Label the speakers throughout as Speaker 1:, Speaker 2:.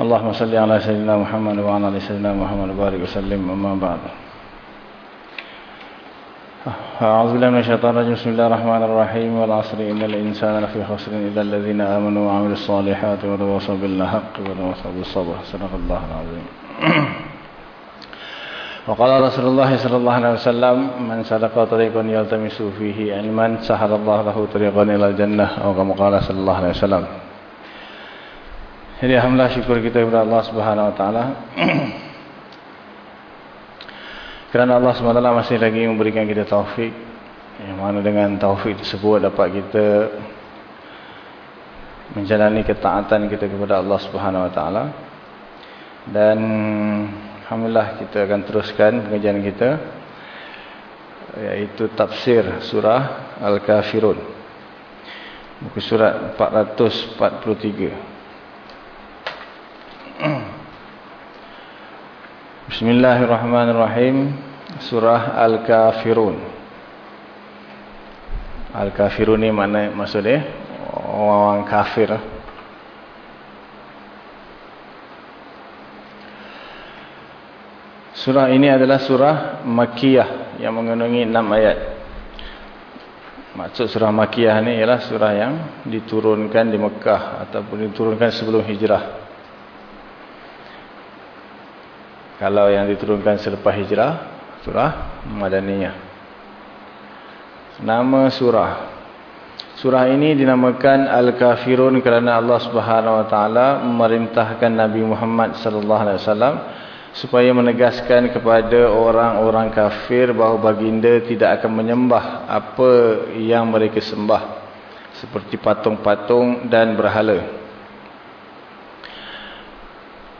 Speaker 1: اللهم صل على سيدنا محمد وعلى آل سيدنا محمد وبارك وسلم أما بعد. أعوذ بالله من الشيطان الرجيم. بسم الله الرحمن الرحيم. والعصر إن الإنسان لفي خسر إلا الذين آمنوا وعملوا الصالحات وتواصوا بالحق وتواصوا بالصبر. صدق الله العظيم. وقال رسول الله صلى الله عليه وسلم من سلك طريقا يلتمس فيه علما سهل الله له طريقا إلى الجنة. أو كما قال صلى الله عليه وسلم. Jadi alhamdulillah syukur kita kepada Allah Subhanahu wa taala. Kerana Allah SWT masih lagi memberikan kita taufik Yang mana dengan taufik tersebut dapat kita Menjalani ketaatan kita kepada Allah Subhanahu Taala. Dan Alhamdulillah kita akan teruskan pengajian kita Iaitu tafsir surah Al-Kafirun. Buku surat 443 Bismillahirrahmanirrahim. Surah Al-Kafirun. Al-Kafirun ni mana maksudnya Orang kafir. Surah ini adalah surah Makiyah Yang mengandungi 6 ayat. Maksud surah Makiyah ni ialah surah yang Diturunkan di Mekah Ataupun diturunkan sebelum hijrah Kalau yang diturunkan selepas hijrah, surah Madaniyah. Nama surah. Surah ini dinamakan Al-Kafirun kerana Allah Subhanahu Wa Taala memerintahkan Nabi Muhammad sallallahu alaihi wasallam supaya menegaskan kepada orang-orang kafir bahawa baginda tidak akan menyembah apa yang mereka sembah seperti patung-patung dan berhala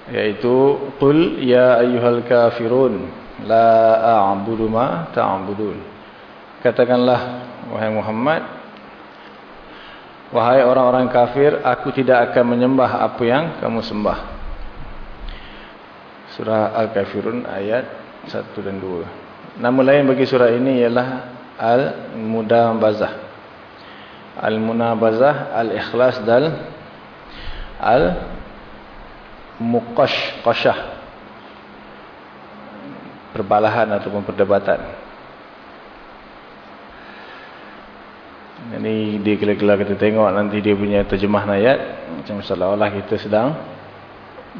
Speaker 1: yaitu qul ya ayyuhal kafirun la a'budu ma ta'budun. Katakanlah wahai Muhammad wahai orang-orang kafir aku tidak akan menyembah apa yang kamu sembah. Surah al-kafirun ayat 1 dan 2 nama lain bagi surah ini ialah al-mudabazah. Al-munabazah al-ikhlas dan al muqash qashah perbalahan ataupun perdebatan. Ini dia kela-kela kita tengok nanti dia punya terjemah ayat. Macam seolah-olah kita sedang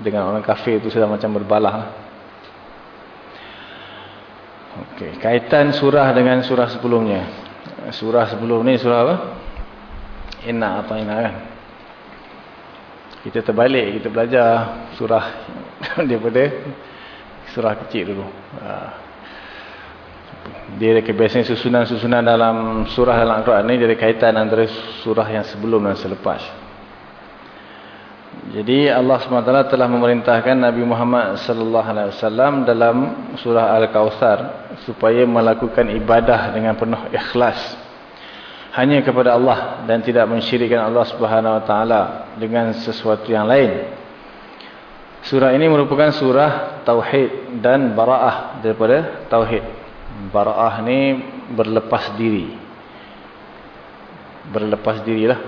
Speaker 1: dengan orang kafir itu sedang macam berbalah. Okey, kaitan surah dengan surah sebelumnya. Surah sebelum ni surah apa? Inna apa Inna kan? Kita terbalik kita belajar surah daripada surah kecil dulu. Ha. dia ada kebiasaan susunan-susunan dalam surah dalam Al-Quran ni dia ada kaitan antara surah yang sebelum dan selepas. Jadi Allah SWT telah memerintahkan Nabi Muhammad SAW dalam surah Al-Kawthar supaya melakukan ibadah dengan penuh ikhlas hanya kepada Allah dan tidak mensyirikkan Allah Subhanahu wa taala dengan sesuatu yang lain. Surah ini merupakan surah tauhid dan baraah daripada tauhid. Baraah ni berlepas diri. Berlepas dirilah.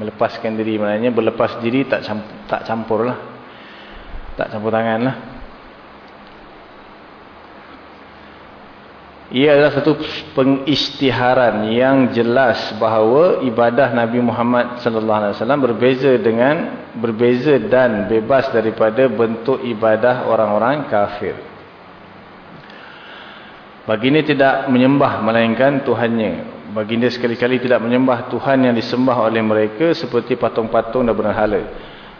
Speaker 1: Melepaskan diri maknanya berlepas diri tak campur, tak campurlah. Tak campur tanganlah. Ia adalah satu pengisytiharan yang jelas bahawa ibadah Nabi Muhammad sallallahu alaihi wasallam berbeza dengan berbeza dan bebas daripada bentuk ibadah orang-orang kafir. Baginda tidak menyembah melainkan Tuhannya. Baginda sekali-kali tidak menyembah Tuhan yang disembah oleh mereka seperti patung-patung dan berhala.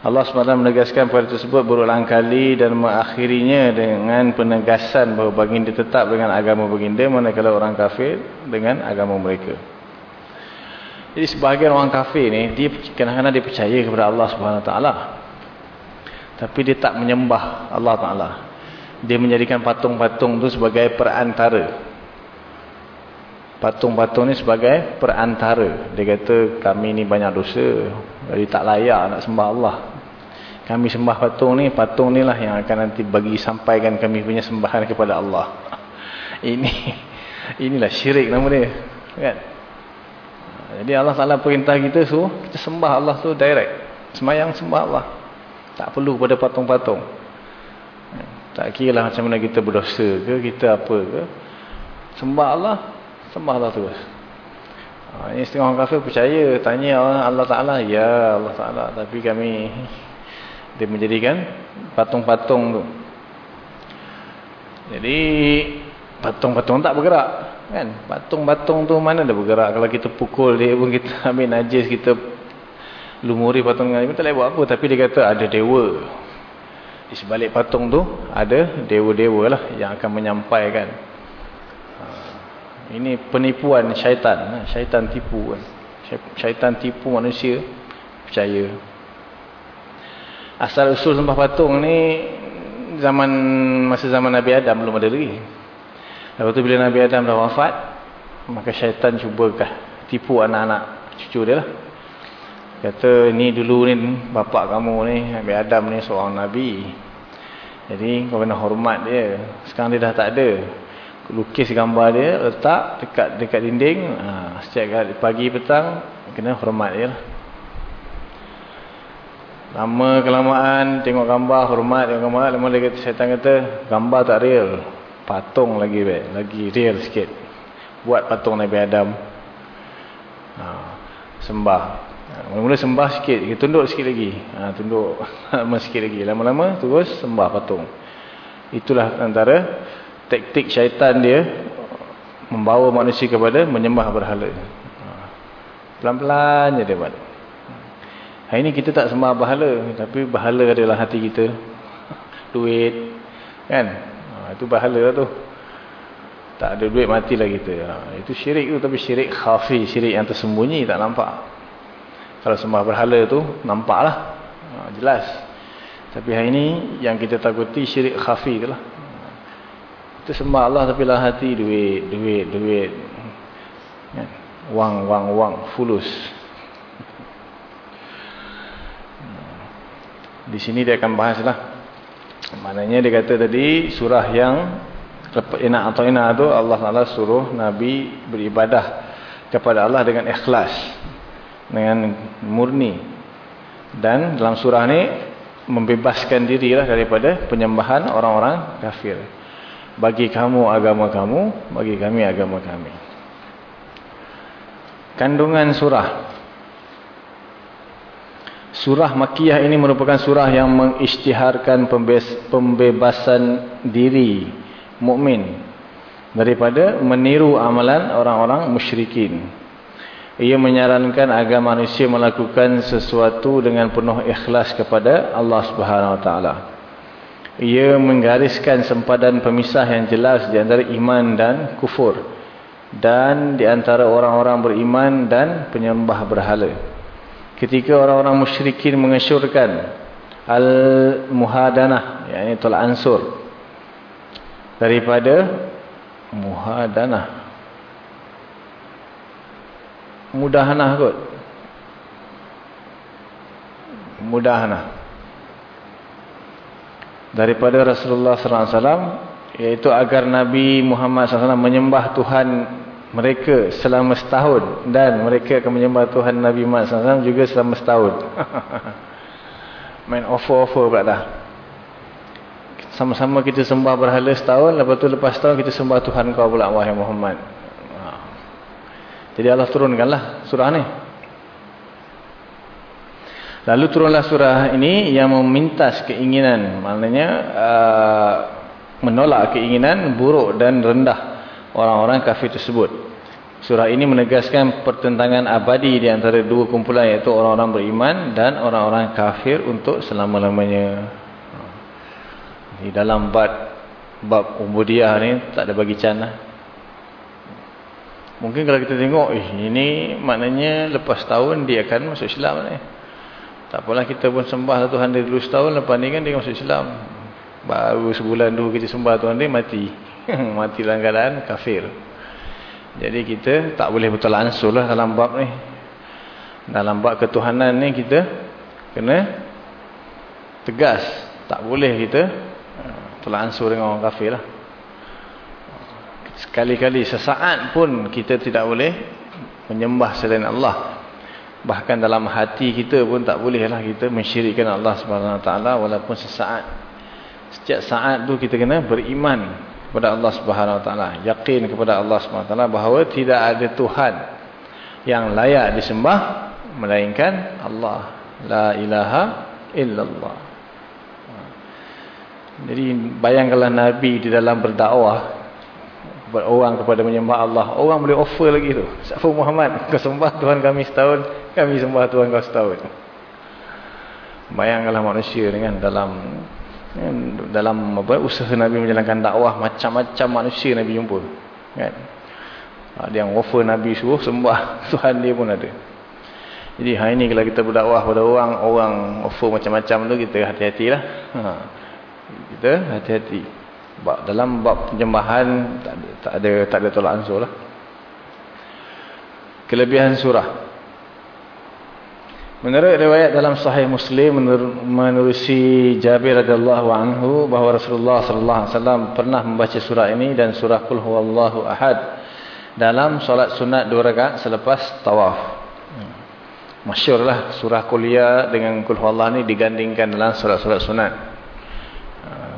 Speaker 1: Allah SWT menegaskan perkara tersebut berulang kali dan mengakhirinya dengan penegasan bahawa baginda tetap dengan agama baginda manakala orang kafir dengan agama mereka. Jadi sebahagian orang kafir ni dia kadang-kadang dia percaya kepada Allah Subhanahu taala. Tapi dia tak menyembah Allah taala. Dia menjadikan patung-patung tu sebagai perantara. Patung-patung ni sebagai perantara. Dia kata kami ni banyak dosa. Jadi tak layak nak sembah Allah. Kami sembah patung ni, patung ni lah yang akan nanti bagi sampaikan kami punya sembahan kepada Allah. Ini inilah syirik nama dia. Kan? Jadi Allah Ta'ala perintah kita suruh kita sembah Allah tu direct. Semayang sembah Allah. Tak perlu pada patung-patung. Tak kira lah macam mana kita berdosa ke, kita apa ke. Sembah Allah, sembah Allah terus. Ha, ini setengah orang kafir percaya, tanya Allah Ta'ala. Ya Allah Ta'ala, tapi kami dia menjadikan patung-patung tu. Jadi patung-patung tak bergerak kan patung-patung tu mana dah bergerak kalau kita pukul dia pun kita ambil najis kita lumuri patung dia tak boleh buat apa tapi dia kata ada dewa di sebalik patung tu ada dewa-dewa lah yang akan menyampaikan ini penipuan syaitan ha, syaitan tipu kan syaitan tipu manusia percaya asal usul sembah patung ni zaman masa zaman Nabi Adam belum ada lagi Lepas tu bila Nabi Adam dah wafat, maka syaitan cubakah tipu anak-anak cucu dia lah. Kata ni dulu ni bapak kamu ni, Nabi Adam ni seorang Nabi. Jadi kau kena hormat dia. Sekarang dia dah tak ada. Lukis gambar dia, letak dekat dekat dinding. Ha, setiap hari pagi petang, kena hormat dia lah. Lama kelamaan tengok gambar, hormat tengok gambar. Lama kata, syaitan kata, gambar tak real. Patung lagi baik, lagi real sikit. Buat patung Nabi Adam. Ha, sembah. Ha, mula-mula sembah sikit kita tunduk sikit lagi. Ha, tunduk lama sikit lagi. Lama-lama terus sembah patung. Itulah antara taktik syaitan dia membawa manusia kepada menyembah berhala ha, pelan-pelan je dia buat. Hari ini kita tak sembah berhala tapi berhala adalah hati kita. Duit kan? Itu bahala lah tu. Tak ada duit matilah kita. Ha, itu syirik tu tapi syirik khafi syirik yang tersembunyi tak nampak. Kalau sembah berhala tu nampak lah ha, jelas. Tapi hari ini yang kita takuti syirik khafi tu lah kita sembah Allah tapi lah hati duit duit duit. Ya. wang wang wang fulus. Di sini dia akan bahas lah. Maknanya dia kata tadi surah yang Ina atau Ina tu Allah Taala suruh Nabi beribadah kepada Allah dengan ikhlas dengan murni. Dan dalam surah ni membebaskan diri lah daripada penyembahan orang-orang kafir bagi kamu agama kamu bagi kami agama kami kandungan surah Surah Makiyah ini merupakan surah yang mengisytiharkan pembebasan diri mukmin daripada meniru amalan orang-orang musyrikin. Ia menyarankan agar manusia melakukan sesuatu dengan penuh ikhlas kepada Allah Subhanahu Wa Taala. Ia menggariskan sempadan pemisah yang jelas di antara iman dan kufur. Dan di antara orang-orang beriman dan penyembah berhala. Ketika orang-orang musyrikin mengesyorkan al-muhadanah yakni tolak ansur daripada muhadanah. Mudahanah kot. Mudahanah daripada Rasulullah sallallahu alaihi wasallam iaitu agar Nabi Muhammad SAW menyembah Tuhan mereka selama setahun dan mereka akan menyembah Tuhan Nabi Muhammad SAW juga selama setahun. Main offer-offer pula dah. Sama-sama kita sembah berhala setahun lepas tu lepas setahun kita sembah Tuhan kau pula wahai Muhammad. Ha. jadi Allah turunkanlah surah ni lalu turunlah surah ini yang memintas keinginan maknanya uh, menolak keinginan buruk dan rendah orang-orang kafir tersebut. Surah ini menegaskan pertentangan abadi di antara dua kumpulan iaitu orang-orang beriman dan orang-orang kafir untuk selama-lamanya. Di dalam bab bab ubudiyah ni tak ada bagi can lah. Mungkin kalau kita tengok, eh, ini maknanya lepas tahun dia akan masuk Islam. Eh. Tak apalah kita pun sembah Tuhan dia dulu setahun, lepas ni kan dia masuk Islam. Baru sebulan dua kita sembah Tuhan dia, mati. mati dalam keadaan kafir. Jadi kita tak boleh betul ansur lah dalam bab ni. Dalam bab ketuhanan ni kita kena tegas. Tak boleh kita telah ansur dengan orang kafir lah. Sekali-kali sesaat pun kita tidak boleh menyembah selain Allah. Bahkan dalam hati kita pun tak boleh lah kita mensyirikkan Allah SWT walaupun sesaat. Setiap saat tu kita kena beriman kepada Allah SWT. Yakin kepada Allah SWT bahawa tidak ada Tuhan yang layak disembah melainkan Allah. La ilaha illallah. Jadi bayangkanlah Nabi di dalam berdakwah orang kepada menyembah Allah. Orang boleh offer lagi tu. Siapa Muhammad, kau sembah Tuhan kami setahun, kami sembah Tuhan kau setahun. Bayangkanlah manusia dengan dalam dalam apa usaha Nabi menjalankan dakwah macam-macam manusia Nabi jumpa. Kan? Ada yang offer Nabi suruh sembah Tuhan dia pun ada. Jadi hari ini kalau kita berdakwah pada orang, orang offer macam-macam tu kita hati-hatilah. Ha. Kita hati-hati dalam bab penyembahan tak ada tak ada, tak ada tolak ansur lah. Kelebihan surah. Menurut riwayat dalam Sahih Muslim menerusi Jabir radhiyallahu anhu bahawa Rasulullah sallallahu alaihi wasallam pernah membaca surah ini dan surah Qul huwallahu ahad dalam solat sunat dua rakaat selepas tawaf. Masyurlah surah kuliah dengan Qul huwallahu ni digandingkan dalam solat-solat sunat.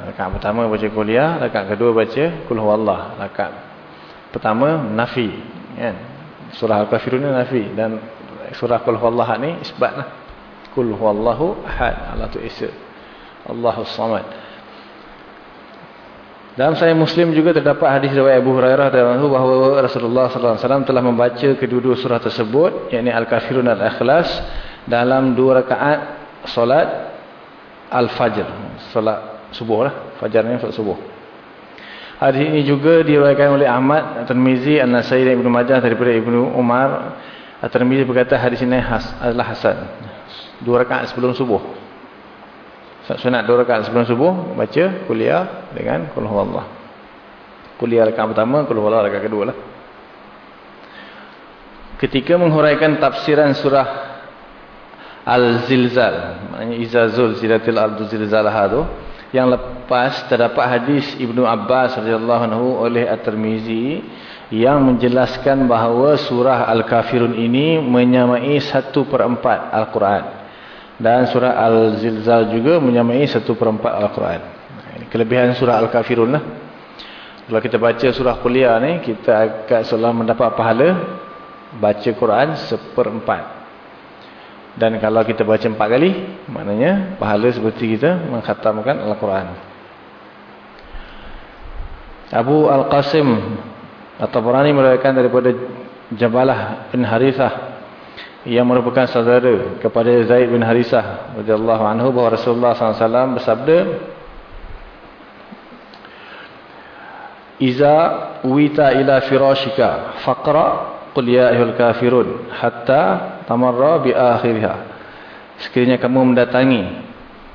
Speaker 1: Rakaat pertama baca kuliah, rakaat kedua baca kul huwallah. Rakaat pertama nafi, kan? Surah Al-Kafirun ni nafi dan surah kul huwallah ni isbatlah. Kul huwallahu ahad, Allah tu Isa. Allahus Samad. Dalam Sahih Muslim juga terdapat hadis riwayat Abu Hurairah radhiyallahu bahawa Rasulullah sallallahu alaihi wasallam telah membaca kedua-dua surah tersebut, yakni Al-Kafirun dan Al-Ikhlas dalam dua rakaat solat Al-Fajr, solat subuh lah. Fajar ni solat subuh. Hadis ini juga diriwayatkan oleh Ahmad, At-Tirmizi, An-Nasai dan Ibnu Majah daripada Ibnu Umar. At-Tirmizi berkata hadis ini has, adalah hasan. Dua rakaat sebelum subuh. Sunat dua rakaat sebelum subuh baca kuliah dengan qul huwallah. Kuliah rakaat pertama, qul huwallah rakaat kedua lah. Ketika menghuraikan tafsiran surah Al-Zilzal, maknanya izazul zilatil ardu zilzalaha tu, yang lepas terdapat hadis Ibnu Abbas radhiyallahu anhu oleh At-Tirmizi yang menjelaskan bahawa surah Al-Kafirun ini menyamai 1/4 Al-Quran dan surah Al-Zilzal juga menyamai 1/4 Al-Quran. Kelebihan surah Al-Kafirun lah. Kalau kita baca surah kuliah ni kita akan seolah mendapat pahala baca Quran seperempat dan kalau kita baca empat kali, maknanya pahala seperti kita mengkhatamkan Al-Quran. Abu Al-Qasim atau Burani meriwayatkan daripada Jabalah bin Harithah yang merupakan saudara kepada Zaid bin Harithah radhiyallahu anhu bahawa Rasulullah SAW bersabda Iza wita ila firashika faqra Qul ya ayyuhal kafirun hatta tamarra bi akhiriha. Sekiranya kamu mendatangi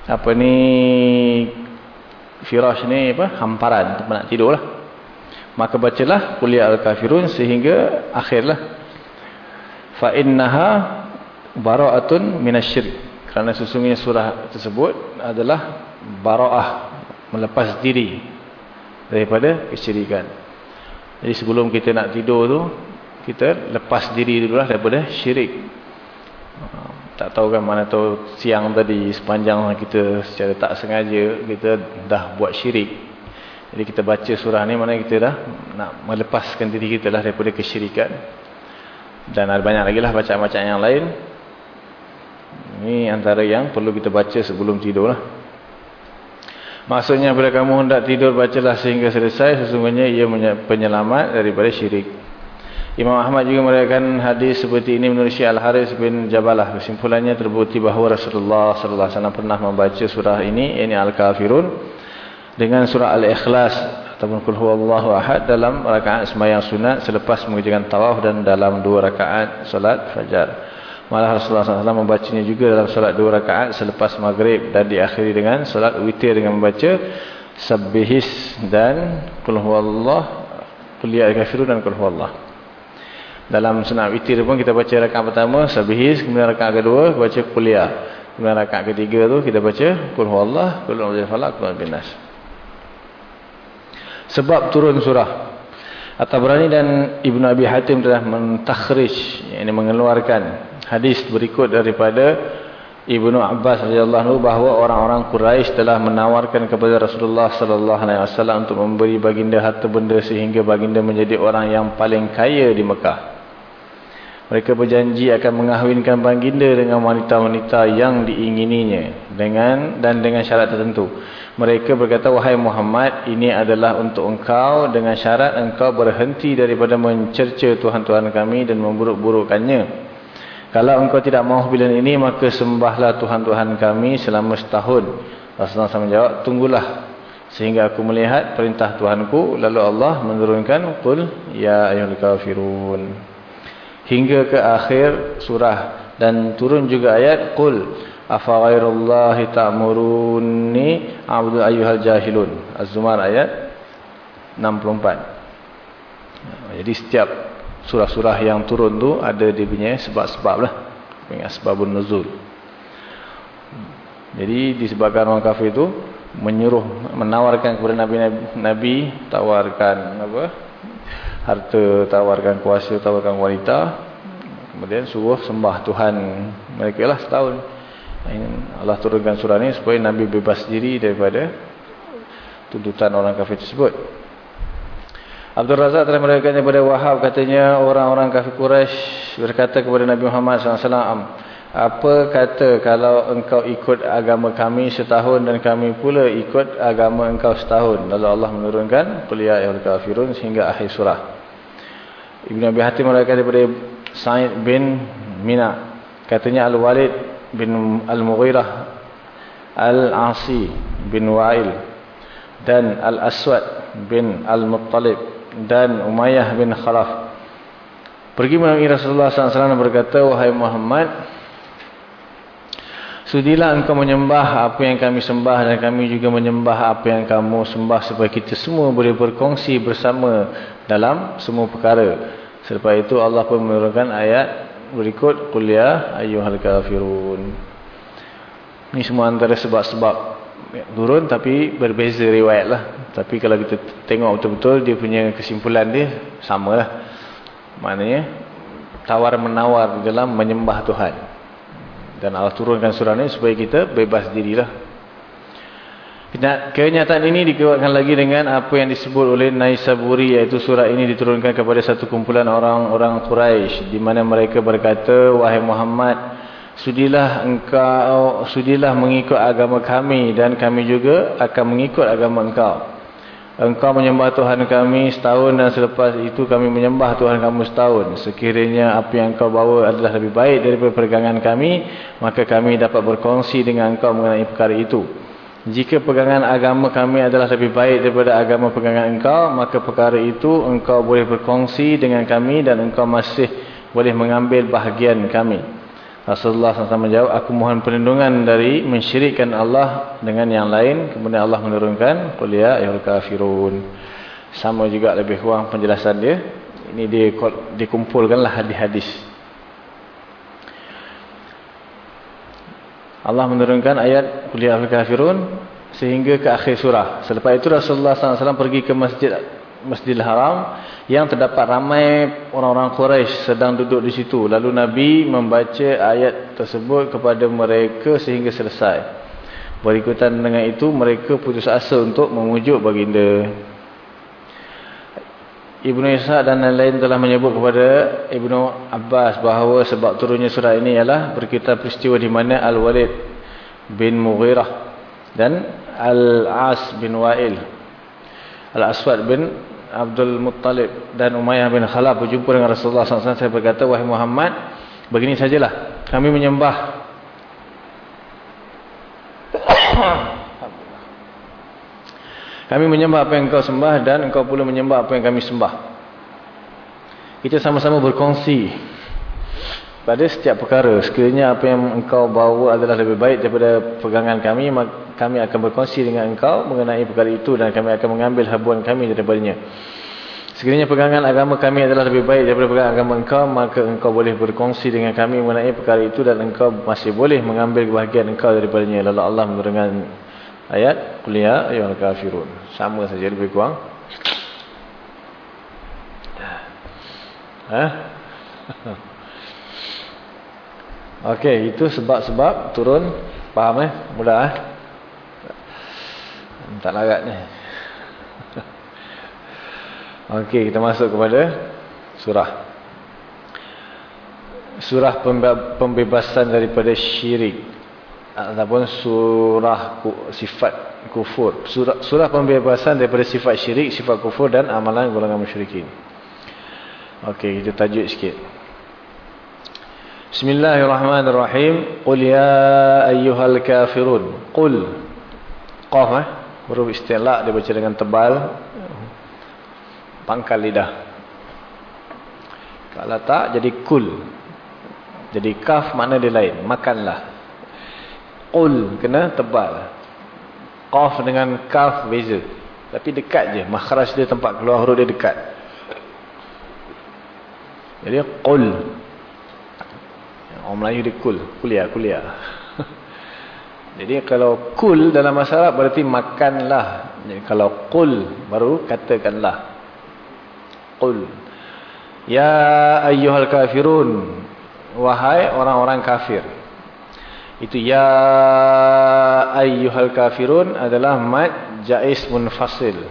Speaker 1: apa ni firash ni apa hamparan tempat nak tidurlah. Maka bacalah qul ya al kafirun sehingga akhirlah. Fa innaha bara'atun minasyirik. Kerana sesungguhnya surah tersebut adalah bara'ah melepas diri daripada kesyirikan. Jadi sebelum kita nak tidur tu kita lepas diri dulu lah daripada syirik. Tak tahu kan mana tahu siang tadi sepanjang kita secara tak sengaja kita dah buat syirik. Jadi kita baca surah ni mana kita dah nak melepaskan diri kita lah daripada kesyirikan. Dan ada banyak lagi lah bacaan-bacaan yang lain. Ini antara yang perlu kita baca sebelum tidur lah maksudnya bila kamu hendak tidur bacalah sehingga selesai. Sesungguhnya ia penyelamat daripada syirik Imam Ahmad juga meriwayatkan hadis seperti ini menurut Syekh Al-Haris bin Jabalah. Kesimpulannya terbukti bahawa Rasulullah sallallahu alaihi pernah membaca surah ini, ini Al-Kafirun dengan surah Al-Ikhlas ataupun kul huwallahu ahad dalam rakaat sembahyang sunat selepas mengerjakan tawaf dan dalam dua rakaat solat fajar. Malah Rasulullah SAW membacanya juga dalam solat dua rakaat selepas maghrib dan diakhiri dengan solat witir dengan membaca sabbihis dan kul huwallah kul ya kafirun dan kul huwallah. Dalam sunat witir pun kita baca rakaat pertama sabbihis kemudian rakaat kedua baca kul ya. Kemudian rakaat ketiga tu kita baca kul huwallah kul a'udzu falaq kul binas. Sebab turun surah At-Tabrani dan Ibn Abi Hatim telah mentakhrij yakni mengeluarkan hadis berikut daripada Ibnu Abbas radhiyallahu anhu bahawa orang-orang Quraisy telah menawarkan kepada Rasulullah sallallahu alaihi wasallam untuk memberi baginda harta benda sehingga baginda menjadi orang yang paling kaya di Mekah. Mereka berjanji akan mengahwinkan baginda dengan wanita-wanita yang diingininya dengan dan dengan syarat tertentu. Mereka berkata, wahai Muhammad, ini adalah untuk engkau dengan syarat engkau berhenti daripada mencerca Tuhan-Tuhan kami dan memburuk-burukkannya. Kalau engkau tidak mahu pilihan ini, maka sembahlah Tuhan-Tuhan kami selama setahun. Rasulullah SAW menjawab, tunggulah sehingga aku melihat perintah Tuhanku. Lalu Allah menurunkan, Qul ya ayuhul kafirun. Hingga ke akhir surah. Dan turun juga ayat, Qul afa ghairallahi ta'muruni a'budu ayyuhal jahilun. Az-zumar ayat 64 jadi setiap surah-surah yang turun tu ada dia punya sebab-sebab lah. Punya sebabun nuzul. Jadi disebabkan orang kafir itu menyuruh menawarkan kepada nabi nabi tawarkan apa harta tawarkan kuasa tawarkan wanita. Kemudian suruh sembah Tuhan mereka lah setahun. Allah turunkan surah ini supaya Nabi bebas diri daripada tuntutan orang kafir tersebut. Abdul Razak telah meriwayatkan kepada Wahab katanya orang-orang kafir Quraisy berkata kepada Nabi Muhammad SAW apa kata kalau engkau ikut agama kami setahun dan kami pula ikut agama engkau setahun? Lalu Allah menurunkan kuliah ya kafirun sehingga akhir surah Ibn Abi Hatim meriwayatkan daripada Sa'id bin Mina katanya Al-Walid bin Al-Mughirah Al-Asi bin Wa'il dan Al-Aswad bin Al-Muttalib dan Umayyah bin Khalaf pergi menemui Rasulullah SAW berkata wahai Muhammad Sudilah engkau menyembah apa yang kami sembah dan kami juga menyembah apa yang kamu sembah supaya kita semua boleh berkongsi bersama dalam semua perkara. Selepas itu Allah pun menurunkan ayat berikut kuliah ayyuhal kafirun. Ni semua antara sebab-sebab turun tapi berbeza riwayat lah. Tapi kalau kita tengok betul-betul dia punya kesimpulan dia sama lah maknanya tawar menawar dalam menyembah Tuhan. Dan Allah turunkan surah ni supaya kita bebas dirilah Kenyataan ini dikuatkan lagi dengan apa yang disebut oleh Naisaburi iaitu surah ini diturunkan kepada satu kumpulan orang-orang Quraisy di mana mereka berkata wahai Muhammad sudilah engkau sudilah mengikut agama kami dan kami juga akan mengikut agama engkau. Engkau menyembah Tuhan kami setahun dan selepas itu kami menyembah Tuhan kamu setahun. Sekiranya apa yang engkau bawa adalah lebih baik daripada pegangan kami, maka kami dapat berkongsi dengan engkau mengenai perkara itu. Jika pegangan agama kami adalah lebih baik daripada agama pegangan engkau, maka perkara itu engkau boleh berkongsi dengan kami dan engkau masih boleh mengambil bahagian kami. Rasulullah SAW menjawab, aku mohon perlindungan dari mensyirikkan Allah dengan yang lain. Kemudian Allah menurunkan, Quliya ayul kafirun. Sama juga lebih kurang penjelasan dia. Ini dia dikumpulkanlah hadis-hadis. Allah menurunkan ayat kuliah al-kafirun sehingga ke akhir surah. Selepas itu Rasulullah SAW pergi ke masjid Masjidil Haram yang terdapat ramai orang-orang Quraisy sedang duduk di situ. Lalu Nabi membaca ayat tersebut kepada mereka sehingga selesai. Berikutan dengan itu mereka putus asa untuk memujuk baginda. Ibnu Isa dan lain-lain telah menyebut kepada Ibnu Abbas bahawa sebab turunnya surah ini ialah berkaitan peristiwa di mana Al-Walid bin Mughirah dan Al-As bin Wa'il Al-Aswad bin Abdul Muttalib dan Umayyah bin Khalaf berjumpa dengan Rasulullah SAW saya berkata wahai Muhammad begini sajalah. Kami menyembah
Speaker 2: Kami menyembah apa yang engkau sembah dan engkau pula menyembah apa yang kami sembah. Kita sama-sama berkongsi pada setiap perkara. Sekiranya apa yang engkau bawa adalah lebih baik daripada pegangan kami, kami akan berkongsi dengan engkau mengenai perkara itu dan kami akan mengambil habuan kami daripadanya. Sekiranya pegangan agama kami adalah lebih baik daripada pegangan agama engkau, maka engkau boleh berkongsi dengan kami mengenai perkara itu dan engkau masih boleh mengambil kebahagiaan engkau daripadanya. Lalu Allah memberikan ayat kuliah ayat kafirun. Sama saja lebih kurang. Ha okey itu sebab-sebab turun. Faham eh? Mudah eh? Tak larat ni. Okey kita masuk kepada surah. Surah pembebasan daripada syirik ataupun surah sifat kufur. Surah, surah pembebasan daripada sifat syirik sifat kufur dan amalan golongan musyrikin. Okey, kita tajuk sikit. Bismillahirrahmanirrahim. Qul ya ayyuhal kafirun. Qul. Qaf eh? Huruf istilak dia baca dengan tebal. Pangkal lidah. Kalau tak jadi kul. Jadi kaf makna dia lain. Makanlah Qul kena tebal. Qaf dengan kaf beza. Tapi dekat je. Makhraj dia tempat keluar huruf dia dekat. Jadi qul. Orang Melayu dia kul. Kuliah, kuliah. Jadi kalau kul dalam masyarakat berarti makanlah. Jadi kalau qul baru katakanlah. Qul. Ya ayyuhal kafirun. Wahai orang-orang kafir. Itu ya ayyuhal kafirun adalah mad jais munfasil.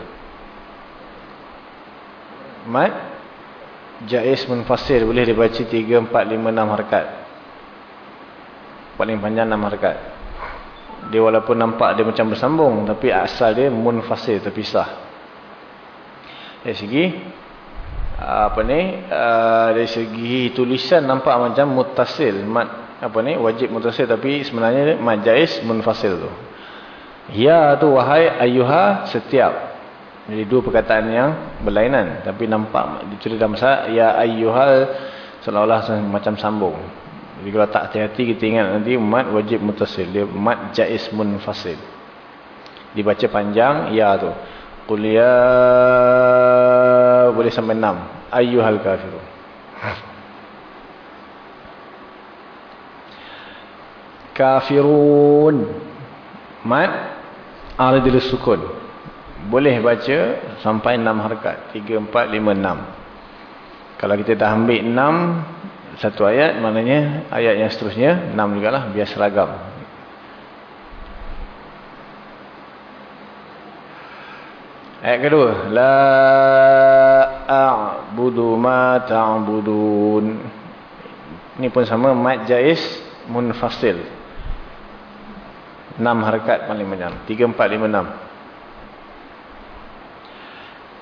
Speaker 2: Mad jais munfasil boleh dibaca 3 4 5 6 harakat. Paling panjang 6 harakat. Dia walaupun nampak dia macam bersambung tapi asal dia munfasil terpisah. Dari segi apa ni uh, dari segi tulisan nampak macam muttasil mad apa ni? Wajib mutasil tapi sebenarnya majais munfasil tu. Ya tu wahai ayuha setiap. Jadi dua perkataan yang berlainan tapi nampak ditulis dalam bahasa ya ayuha seolah-olah macam sambung. Jadi kalau tak hati-hati kita ingat nanti mad wajib mutasil dia mad jais munfasil. Dibaca panjang ya tu. Qul ya boleh sampai 6 ayyuhal kafirun kafirun. Mat aridil sukun. Boleh baca sampai 6 harakat 3 4 5 6 kalau kita dah ambil 6 satu ayat maknanya ayat yang seterusnya 6 jugalah biar seragam. Ayat kedua. La a'budu ma ta'budun. Ini pun sama mat jais munfasil 6 harakat paling banyak. 3, 4, 5, 6.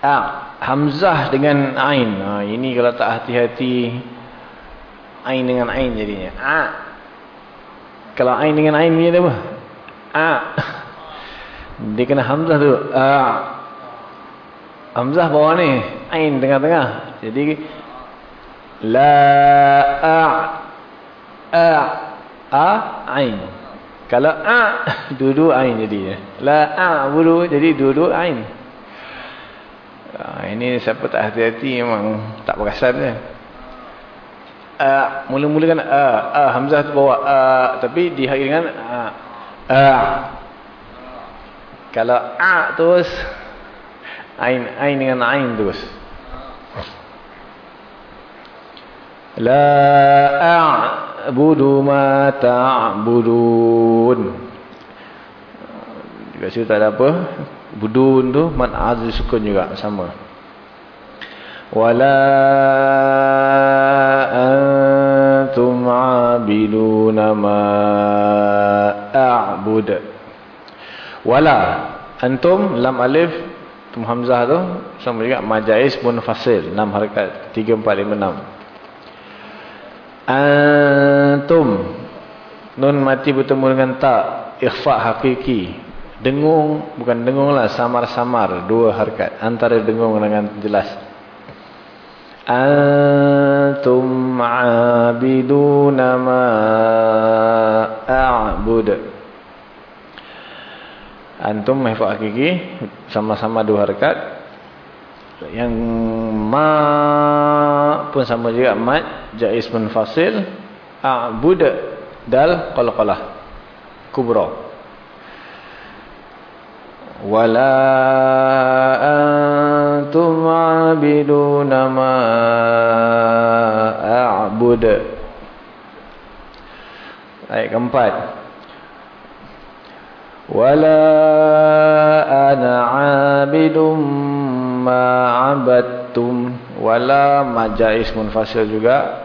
Speaker 2: A. Hamzah dengan Ain. Ha, ini kalau tak hati-hati. Ain dengan Ain jadinya. A. Kalau Ain dengan Ain ni apa? A. Dia kena Hamzah tu. A. Hamzah bawah ni. Ain tengah-tengah. Jadi. La. A. A. A. Ain. Kalau a dua-dua ain jadi. La a bulu jadi dua-dua ain. Ha, ini siapa tak hati-hati memang tak perasan dia. A mula-mula kan a, a hamzah tu bawa a tapi diakhiri dengan a. a. Kalau a terus ain ain dengan ain terus. La a ta'budu ma ta'budun. Juga situ tak ada apa? Budun tu mat aziz sukun juga sama. Wala antum abiduna ma a'bud. Wala antum lam alif tum hamzah tu sama juga majais munfasil 6 harakat 3 4 5 6 antum. Nun mati bertemu dengan tak. Ikhfa hakiki. Dengung. Bukan dengung lah samar-samar. Dua harkat. Antara dengung dengan jelas. Antum abiduna ma a'bud. Antum mahfuz hakiki. Sama-sama dua harkat yang ma pun sama juga. Mat jaiz munfasil a'bud dal qalqalah. Kubra. Wala antum abidun ma a'bud. Ayat keempat. Wala ana abidum ma'abattum wala majais munfasil juga.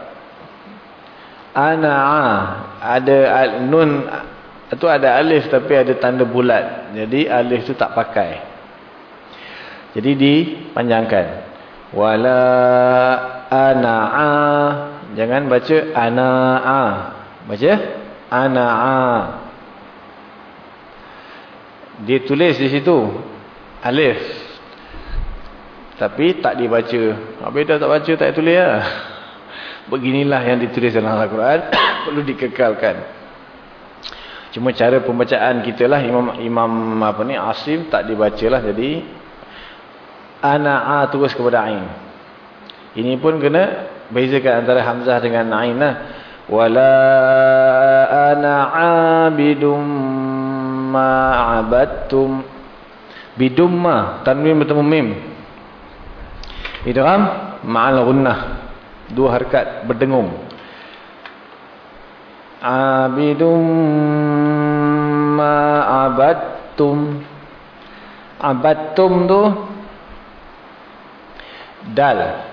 Speaker 2: Ana'a ada al nun itu ada alif tapi ada tanda bulat. Jadi alif tu tak pakai. Jadi dipanjangkan. Wala ana'a jangan baca ana'a baca ana'a dia tulis di situ. Alif. Tapi tak dibaca. Habis dah tak baca tak tulis lah. Beginilah yang ditulis dalam Al-Quran. Perlu dikekalkan. Cuma cara pembacaan kita lah Imam Imam apa ni Asim tak dibacalah jadi ana a terus kepada ain. Ini pun kena bezakan antara hamzah dengan ain lah. Wala ana abidum ma abadtum bidumma tanwin bertemu mim. Idgham ma'al gunnah. Dua harakat berdengung. Abidum ma abadtum. Abadtum tu dal.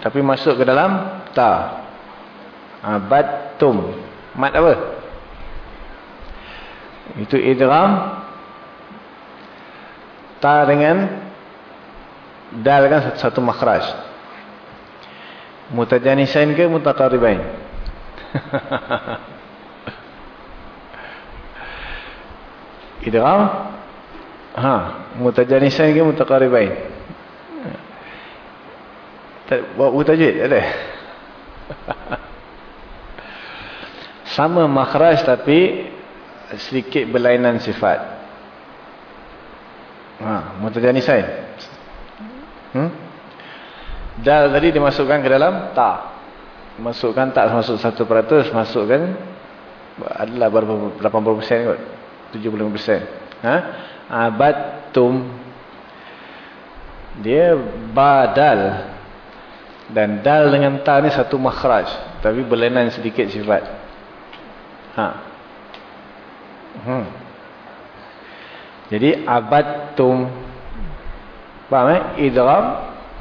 Speaker 2: Tapi masuk ke dalam ta. Abadtum. Mat apa? Itu idgham ta dengan dal kan satu, makhraj. Mutajanisain ke mutaqaribain Idgham? Ha mutajanisan ke mutaqaribain tak buat mutajid ada? Sama makhraj tapi sedikit berlainan sifat. Ha mutajanisan hmm? Dal tadi dimasukkan ke dalam ta. Masukkan tak masuk 100 masukkan adalah berapa 80% kot. 75% ha? Abatum. Dia badal dan dal dengan ta ni satu makhraj tapi berlainan sedikit sifat. Ha. Hmm. jadi abatum faham eh idgham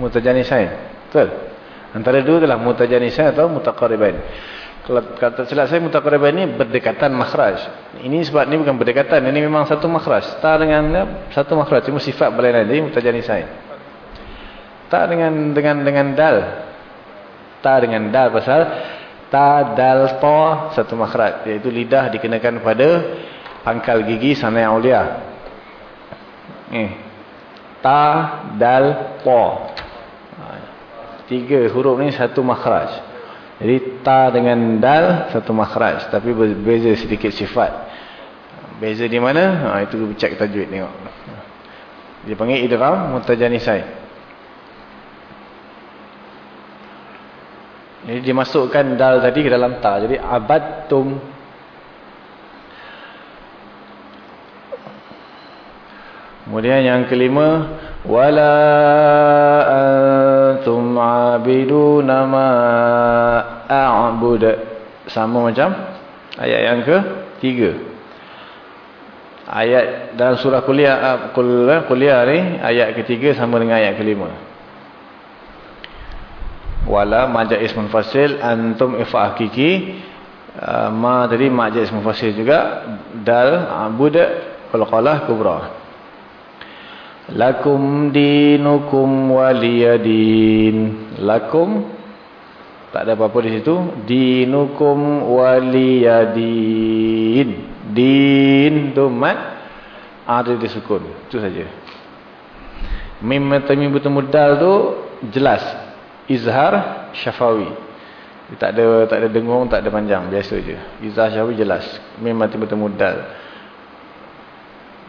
Speaker 2: mutajanisain betul Antara dua adalah mutajanisan atau mutaqariban. Kalau kata silap saya mutaqariban ini berdekatan makhraj. Ini sebab ini bukan berdekatan, ini memang satu makhraj. Ta dengan satu makhraj, cuma sifat berlainan jadi mutajanisan. Ta dengan dengan dengan dal. Ta dengan dal pasal ta dal to satu makhraj iaitu lidah dikenakan pada pangkal gigi sana yang ulia. Eh. Ta dal to Tiga huruf ni satu makhraj. Jadi ta dengan dal satu makhraj. Tapi berbeza sedikit sifat. Beza di mana? Ha, itu cek tajwid tengok. Dia panggil idram mutajanisai. Jadi dimasukkan dal tadi ke dalam ta. Jadi abadtum. Kemudian yang kelima. Wala antum abiduna ma a'bud. Sama macam ayat yang ke tiga ayat dalam surah kuliah uh, kuliah, kuliah ni ayat ketiga sama dengan ayat kelima. Wala majais munfasil antum ifa hakiki uh, ma tadi majais munfasil juga dal abud qalqalah kubra Lakum dinukum waliyadin. Lakum tak ada apa-apa di situ. Dinukum waliyadin. Din tu mat ada disukun. Itu saja. Mim mim bertemu dal tu jelas. Izhar syafawi. Tak ada tak ada dengung, tak ada panjang, biasa je. Izhar syafawi jelas. Mim mim bertemu dal.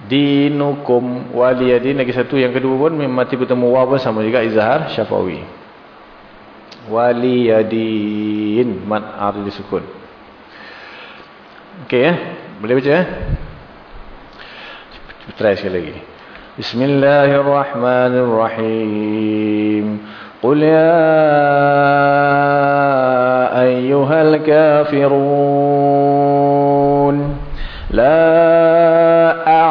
Speaker 2: Dinukum waliyadin lagi satu yang kedua pun mati bertemu waw pun sama juga izhar syafawi. Waliyadin mad ada disukun. Okey ya. Boleh baca ya? Try sekali lagi. Bismillahirrahmanirrahim. Qul ya ayyuhal kafirun. La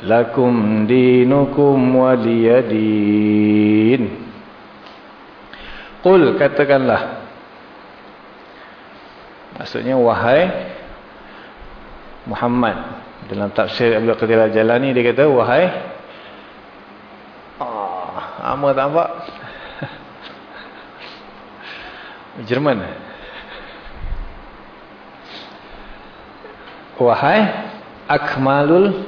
Speaker 2: لكم دينكم ولي دين قل katakanlah maksudnya wahai Muhammad dalam tafsir Abdul Qadir Al-Jalani dia kata wahai ah, ama tak nampak Jerman wahai akmalul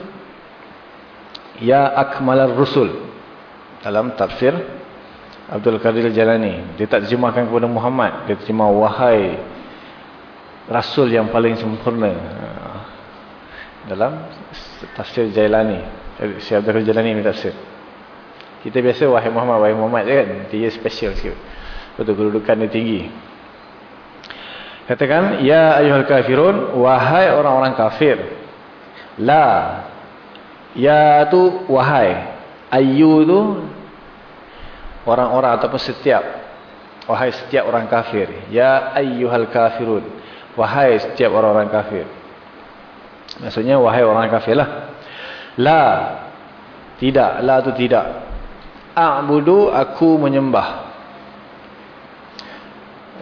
Speaker 2: ya akmalul rusul. Dalam tafsir Abdul Qadir Al-Jalani. Dia tak terjemahkan kepada Muhammad. Dia terjemah wahai rasul yang paling sempurna. Dalam tafsir Jailani. Syekh Abdul Jailani ni tafsir. Kita biasa wahai Muhammad wahai Muhammad je kan? Dia special sikit. Betul kedudukan dia tinggi. Katakan ya ayuhal kafirun wahai orang-orang kafir la ya tu wahai ayu tu orang-orang ataupun setiap wahai setiap orang kafir ya ayyuhal kafirun wahai setiap orang-orang kafir Maksudnya wahai orang kafir lah. La. Tidak. La tu tidak. A'budu aku menyembah.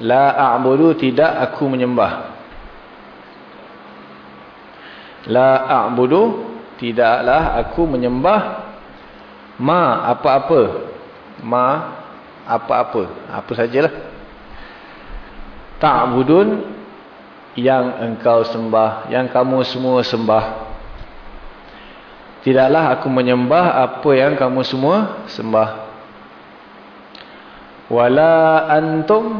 Speaker 2: La a'budu tidak aku menyembah. La a'budu tidaklah aku menyembah ma apa-apa. Ma apa-apa. Apa sajalah. Ta'budun yang engkau sembah, yang kamu semua sembah. Tidaklah aku menyembah apa yang kamu semua sembah. Wala antum,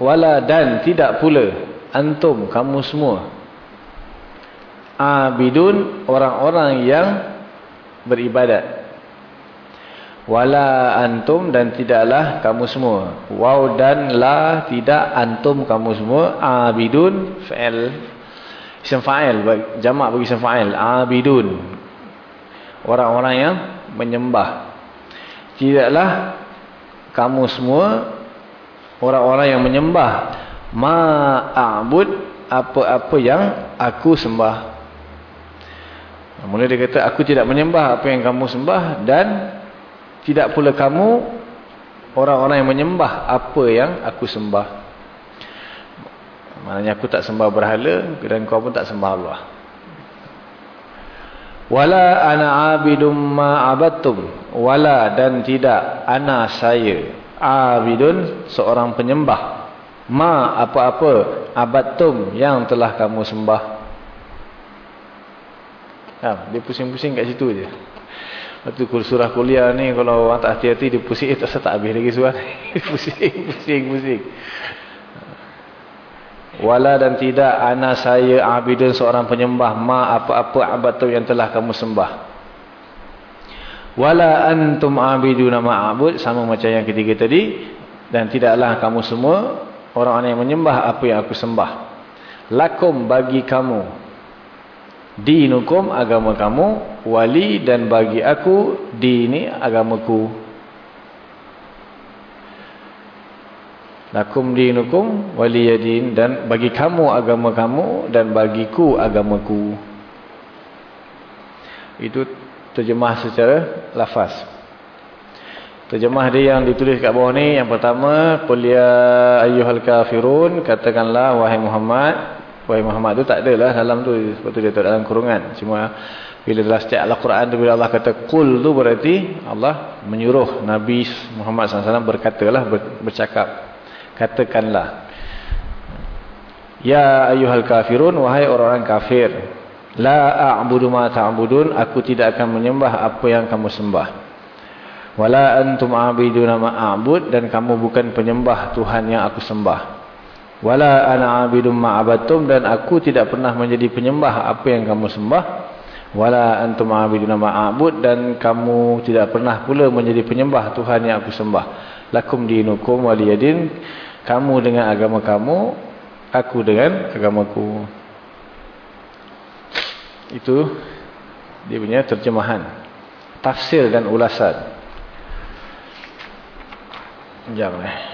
Speaker 2: wala dan tidak pula antum kamu semua. Abidun orang-orang yang beribadat. Wala antum dan tidaklah kamu semua. Waw dan la tidak antum kamu semua. Abidun fa'il isim fa'il jamak bagi isim fa'il. Abidun. Orang-orang yang menyembah. Tidaklah kamu semua orang-orang yang menyembah. Ma'abud apa-apa yang aku sembah Mula dia kata aku tidak menyembah apa yang kamu sembah dan tidak pula kamu orang-orang yang menyembah apa yang aku sembah. Maknanya aku tak sembah berhala dan kau pun tak sembah Allah. Wala ana abidum ma abattum. Wala dan tidak ana saya abidun seorang penyembah. Ma apa-apa abattum yang telah kamu sembah. Ha, dia pusing-pusing kat situ je. Waktu surah kuliah ni kalau orang tak hati-hati dia pusing eh tak tak habis lagi surah. pusing, pusing, pusing. Wala dan tidak ana saya abidun seorang penyembah ma apa-apa abadu yang telah kamu sembah. Wala antum abiduna ma'abud sama macam yang ketiga tadi dan tidaklah kamu semua orang-orang yang menyembah apa yang aku sembah. Lakum bagi kamu dinukum agama kamu wali dan bagi aku dini agamaku lakum dinukum waliyadin dan bagi kamu agama kamu dan bagiku agamaku itu terjemah secara lafaz Terjemah dia yang ditulis kat bawah ni. Yang pertama. Kulia ayyuhal kafirun. Katakanlah wahai Muhammad. Wahai Muhammad tu tak ada lah dalam tu. Sebab tu dia tak dalam kurungan. Cuma bila dalam setiap Al-Quran tu bila Allah kata kul tu berarti Allah menyuruh Nabi Muhammad SAW berkatalah bercakap. Katakanlah. Ya ayyuhal kafirun wahai orang-orang kafir. La a'budu ma ta'budun aku tidak akan menyembah apa yang kamu sembah. Wala antum a'biduna ma a'bud dan kamu bukan penyembah Tuhan yang aku sembah. Wala ana 'abidum ma abattum dan aku tidak pernah menjadi penyembah apa yang kamu sembah. Wala antum 'abiduna ma a'bud dan kamu tidak pernah pula menjadi penyembah Tuhan yang aku sembah. Lakum dinukum waliyadin. Kamu dengan agama kamu, aku dengan agamaku. Itu dia punya terjemahan. Tafsir dan ulasan. Jangan eh.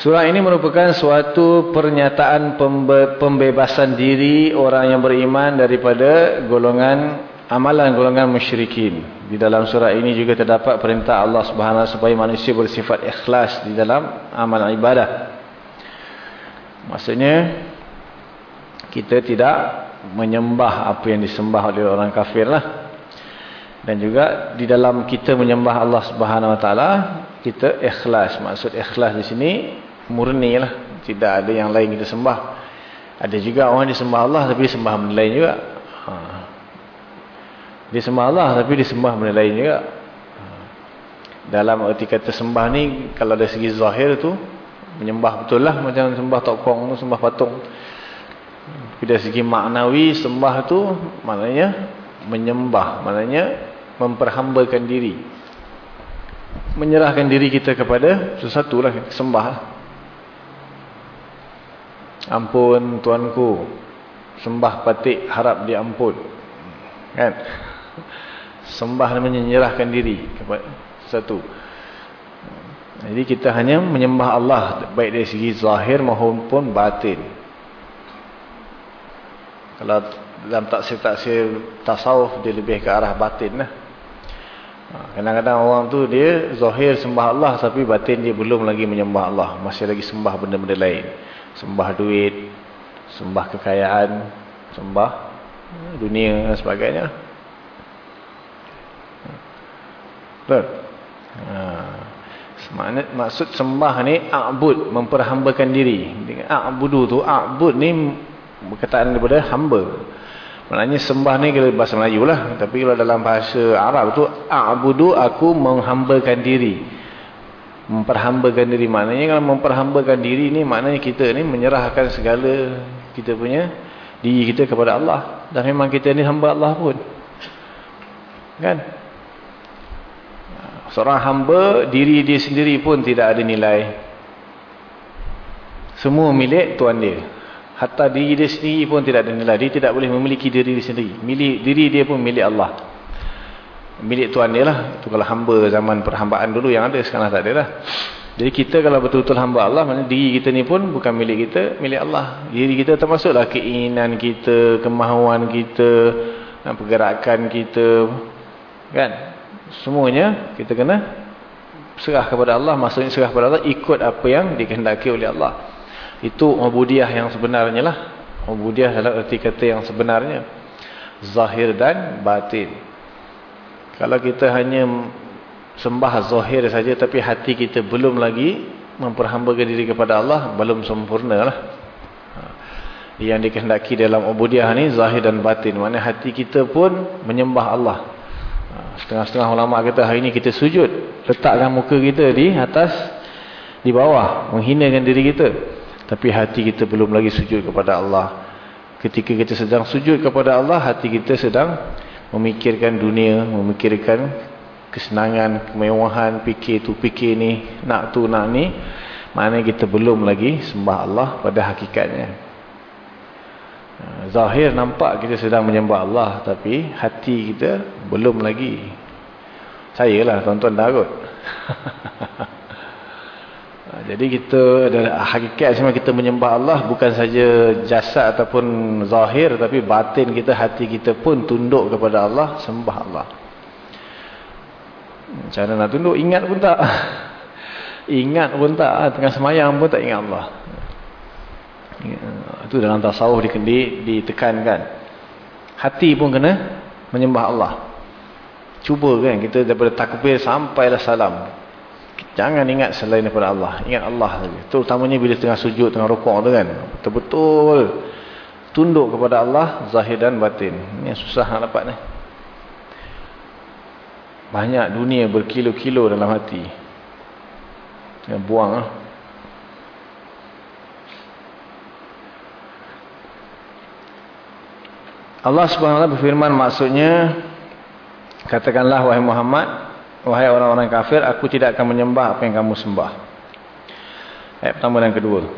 Speaker 2: Surah ini merupakan suatu pernyataan pembe pembebasan diri orang yang beriman daripada golongan amalan golongan musyrikin. Di dalam surah ini juga terdapat perintah Allah Subhanahu supaya manusia bersifat ikhlas di dalam amal ibadah. Maksudnya kita tidak menyembah apa yang disembah oleh orang kafir lah. Dan juga di dalam kita menyembah Allah Subhanahu Wa Taala kita ikhlas. Maksud ikhlas di sini murni lah. Tidak ada yang lain kita sembah. Ada juga orang disembah Allah tapi disembah benda lain juga. Ha. Dia sembah Allah tapi disembah benda lain juga. Dalam arti kata sembah ni kalau dari segi zahir tu menyembah betul lah macam sembah tokong tu sembah patung. Tapi dari segi maknawi sembah tu maknanya menyembah, maknanya memperhambakan diri. Menyerahkan diri kita kepada sesuatu lah sembah. Ampun tuanku. Sembah patik harap diampun. Kan? Sembah namanya menyerahkan diri kepada satu. Jadi kita hanya menyembah Allah baik dari segi zahir maupun batin. Kalau dalam taksir-taksir tasawuf dia lebih ke arah batin lah. Kadang-kadang orang tu dia zahir sembah Allah tapi batin dia belum lagi menyembah Allah. Masih lagi sembah benda-benda lain. Sembah duit, sembah kekayaan, sembah dunia dan sebagainya. Betul? Ha. Maksud sembah ni a'bud, memperhambakan diri. A'budu tu, a'bud ni berkataan daripada hamba. Maknanya sembah ni kalau bahasa Melayu lah. Tapi kalau dalam bahasa Arab tu, a'budu aku menghambakan diri. Memperhambakan diri. Maknanya kalau memperhambakan diri ni, maknanya kita ni menyerahkan segala kita punya diri kita kepada Allah. Dan memang kita ni hamba Allah pun. Kan? Seorang hamba, diri dia sendiri pun tidak ada nilai. Semua milik tuan dia. Hatta diri dia sendiri pun tidak ada nilai. Dia tidak boleh memiliki diri dia sendiri. Milik, diri dia pun milik Allah. Milik tuan dia lah. Itu kalau hamba zaman perhambaan dulu yang ada. Sekarang tak ada lah. Jadi kita kalau betul-betul hamba Allah, maknanya diri kita ni pun bukan milik kita, milik Allah. Diri kita termasuklah keinginan kita, kemahuan kita, pergerakan kita. Kan? Semuanya kita kena serah kepada Allah. Maksudnya serah kepada Allah ikut apa yang dikehendaki oleh Allah. Itu ubudiah yang sebenarnya lah. Ubudiah adalah erti kata yang sebenarnya. Zahir dan batin. Kalau kita hanya sembah zahir saja tapi hati kita belum lagi memperhambakan diri kepada Allah, belum sempurna lah. Ha. Yang dikehendaki dalam ubudiah ni zahir dan batin. Maksudnya hati kita pun menyembah Allah. Setengah-setengah ulama kata hari ini kita sujud. Letakkan muka kita di atas, di bawah. Menghinakan diri kita. Tapi hati kita belum lagi sujud kepada Allah. Ketika kita sedang sujud kepada Allah, hati kita sedang memikirkan dunia, memikirkan kesenangan, kemewahan, fikir tu, fikir ni, nak tu, nak ni. Mana kita belum lagi sembah Allah pada hakikatnya. Zahir nampak kita sedang menyembah Allah tapi hati kita belum lagi. Saya lah tuan-tuan dah kot. Ha, jadi kita hakikat sebenarnya kita menyembah Allah bukan saja jasad ataupun zahir tapi batin kita hati kita pun tunduk kepada Allah sembah Allah. Macam mana nak tunduk? Ingat pun tak. Ingat pun tak. Ha, tengah semayang pun tak ingat Allah. Itu dalam tasawuf ditekankan. Hati pun kena menyembah Allah. Cuba kan kita daripada takbir sampailah salam Jangan ingat selain daripada Allah. Ingat Allah saja. Terutamanya bila tengah sujud, tengah rukuk tu kan. Betul-betul tunduk kepada Allah zahir dan batin. Ini yang susah nak dapat ni. Banyak dunia berkilo-kilo dalam hati. Yang buang lah. Allah SWT berfirman maksudnya katakanlah wahai Muhammad Wahai orang-orang kafir, aku tidak akan menyembah apa yang kamu sembah. Ayat pertama dan kedua.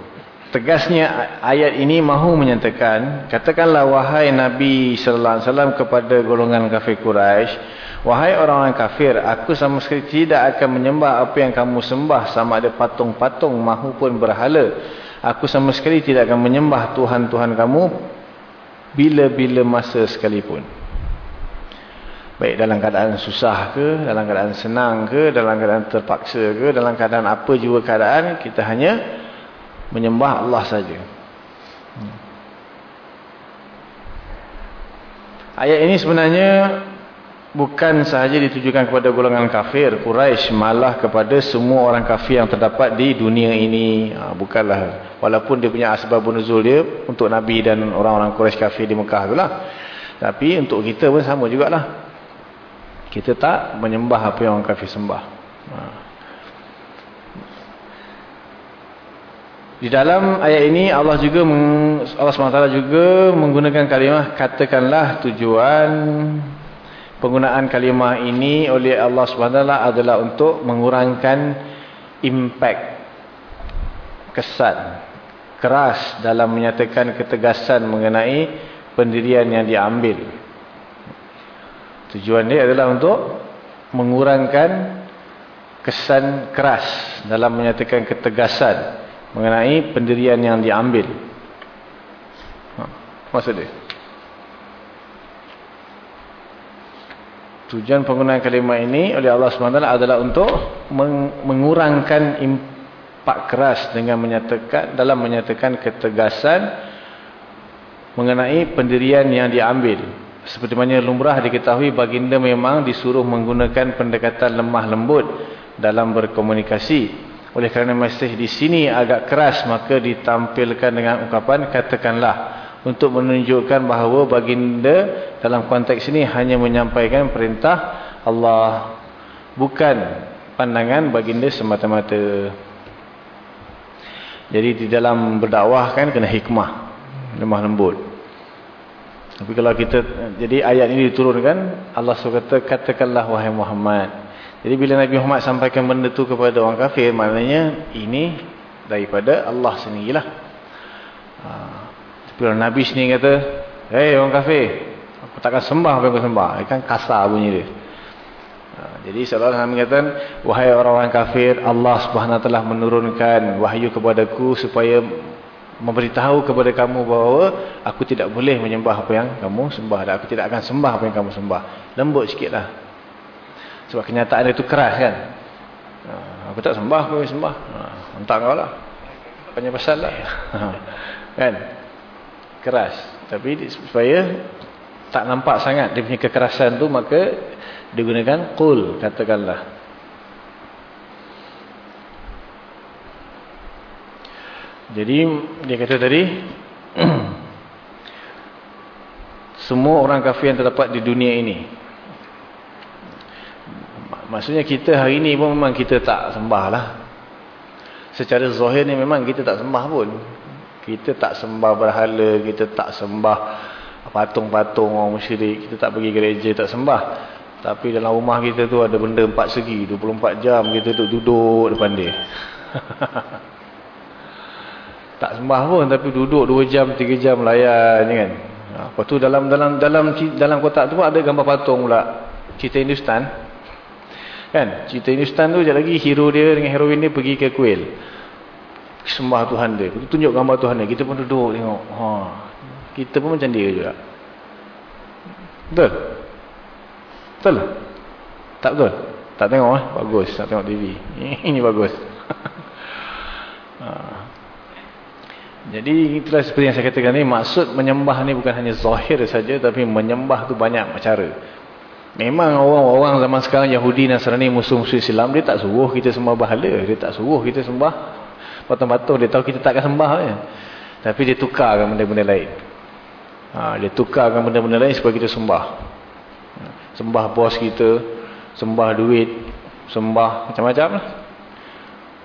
Speaker 2: Tegasnya ayat ini mahu menyatakan, katakanlah wahai Nabi sallallahu alaihi wasallam kepada golongan kafir Quraisy, wahai orang-orang kafir, aku sama sekali tidak akan menyembah apa yang kamu sembah sama ada patung-patung mahupun berhala. Aku sama sekali tidak akan menyembah tuhan-tuhan kamu bila-bila masa sekalipun. Baik dalam keadaan susah ke, dalam keadaan senang ke, dalam keadaan terpaksa ke, dalam keadaan apa juga keadaan, kita hanya menyembah Allah saja. Ayat ini sebenarnya bukan sahaja ditujukan kepada golongan kafir, Quraisy, malah kepada semua orang kafir yang terdapat di dunia ini. Ha, bukanlah, walaupun dia punya asbabun nuzul dia untuk Nabi dan orang-orang Quraisy kafir di Mekah itulah. Tapi untuk kita pun sama jugalah. Kita tak menyembah apa yang orang kafir sembah. Ha. Di dalam ayat ini Allah juga Allah SWT juga menggunakan kalimah katakanlah tujuan penggunaan kalimah ini oleh Allah SWT adalah untuk mengurangkan impact kesan keras dalam menyatakan ketegasan mengenai pendirian yang diambil. Tujuan dia adalah untuk mengurangkan kesan keras dalam menyatakan ketegasan mengenai pendirian yang diambil. Ha, maksud dia. Tujuan penggunaan kalimah ini oleh Allah SWT adalah untuk mengurangkan impak keras dengan menyatakan dalam menyatakan ketegasan mengenai pendirian yang diambil. Seperti mana lumrah diketahui baginda memang disuruh menggunakan pendekatan lemah lembut dalam berkomunikasi. Oleh kerana masih di sini agak keras maka ditampilkan dengan ungkapan katakanlah untuk menunjukkan bahawa baginda dalam konteks ini hanya menyampaikan perintah Allah bukan pandangan baginda semata-mata. Jadi di dalam berdakwah kan kena hikmah lemah lembut. Tapi kalau kita jadi ayat ini diturunkan Allah SWT katakanlah wahai Muhammad. Jadi bila Nabi Muhammad sampaikan benda tu kepada orang kafir maknanya ini daripada Allah sendirilah. Tapi kalau Nabi sendiri kata, "Hei orang kafir, aku takkan sembah apa yang kau sembah." Kan kasar bunyi dia. Ha. Jadi seolah-olah Nabi kata, "Wahai orang-orang kafir, Allah Subhanahu telah menurunkan wahyu kepadaku supaya memberitahu kepada kamu bahawa aku tidak boleh menyembah apa yang kamu sembah dan aku tidak akan sembah apa yang kamu sembah. Lembut sikitlah. Sebab kenyataan itu keras kan? Ha, aku tak sembah aku sembah. Ha, entah kau lah. Apa pasal lah. Ha, kan? Keras. Tapi supaya tak nampak sangat dia punya kekerasan tu maka digunakan qul katakanlah Jadi dia kata tadi semua orang kafir yang terdapat di dunia ini. Maksudnya kita hari ini pun memang kita tak sembah lah. Secara zahir ni memang kita tak sembah pun. Kita tak sembah berhala, kita tak sembah patung-patung orang musyrik, kita tak pergi gereja tak sembah. Tapi dalam rumah kita tu ada benda empat segi, 24 jam kita duduk, duduk depan dia. tak sembah pun tapi duduk 2 jam 3 jam layan kan ha, lepas tu dalam dalam dalam dalam kotak tu ada gambar patung pula cerita Hindustan kan cerita Hindustan tu sekejap lagi hero dia dengan heroin dia pergi ke kuil Sembah Tuhan dia. Kita tunjuk gambar Tuhan dia. Kita pun duduk tengok. Ha. Kita pun macam dia juga. Betul? Betul? Tak betul? Tak tengok eh? Bagus. Tak tengok TV. Ini bagus. ha. Jadi itulah seperti yang saya katakan ni. Maksud menyembah ni bukan hanya zahir saja. Tapi menyembah tu banyak cara. Memang orang-orang zaman sekarang Yahudi, Nasrani, musuh-musuh Islam. Dia tak suruh kita sembah bahala. Dia tak suruh kita sembah patung-patung dia tahu kita takkan sembah kan? tapi dia tukarkan benda-benda lain ha, dia tukarkan benda-benda lain supaya kita sembah sembah bos kita sembah duit sembah macam-macam lah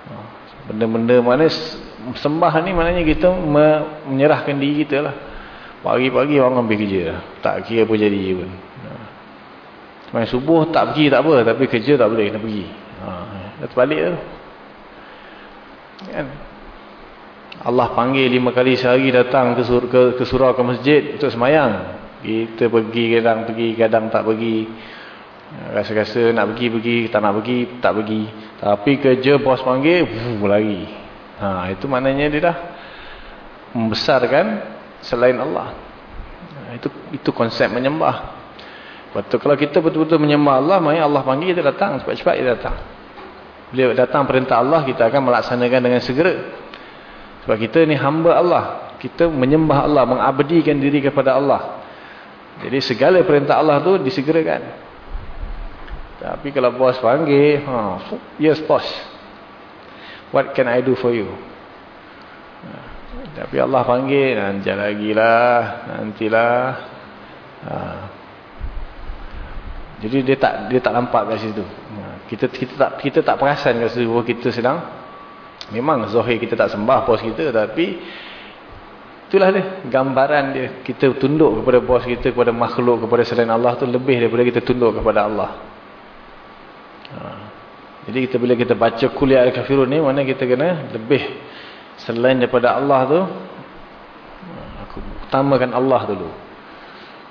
Speaker 2: ha, benda-benda mana sembah ni maknanya kita menyerahkan diri kita lah pagi-pagi orang ambil kerja tak kira apa jadi pun ha. subuh tak pergi tak apa tapi kerja tak boleh kena pergi ha. dah terbalik lah Kan? Allah panggil lima kali sehari datang ke, sur ke, ke surau ke masjid untuk semayang. Kita pergi kadang pergi, kadang tak pergi. Rasa-rasa nak pergi, pergi. Tak nak pergi, tak pergi. Tapi kerja bos panggil, wuh, lari. Ha, itu maknanya dia dah membesarkan selain Allah. Ha, itu itu konsep menyembah. Betul kalau kita betul-betul menyembah Allah, maknanya Allah panggil kita datang. Cepat-cepat kita datang. Beliau datang perintah Allah, kita akan melaksanakan dengan segera. Sebab kita ni hamba Allah. Kita menyembah Allah, mengabdikan diri kepada Allah. Jadi segala perintah Allah tu disegerakan. Tapi kalau bos panggil, ha, yes boss. What can I do for you? Ha, tapi Allah panggil, nanti lagi lah, nantilah. Ha. Jadi dia tak dia tak nampak kat situ. Ha kita kita tak kita tak perasan kalau kita sedang memang zahir kita tak sembah bos kita tapi itulah dia gambaran dia kita tunduk kepada bos kita kepada makhluk kepada selain Allah tu lebih daripada kita tunduk kepada Allah ha. Jadi kita bila kita baca kuliah al-kafirun ni mana kita kena lebih selain daripada Allah tu aku utamakan Allah dulu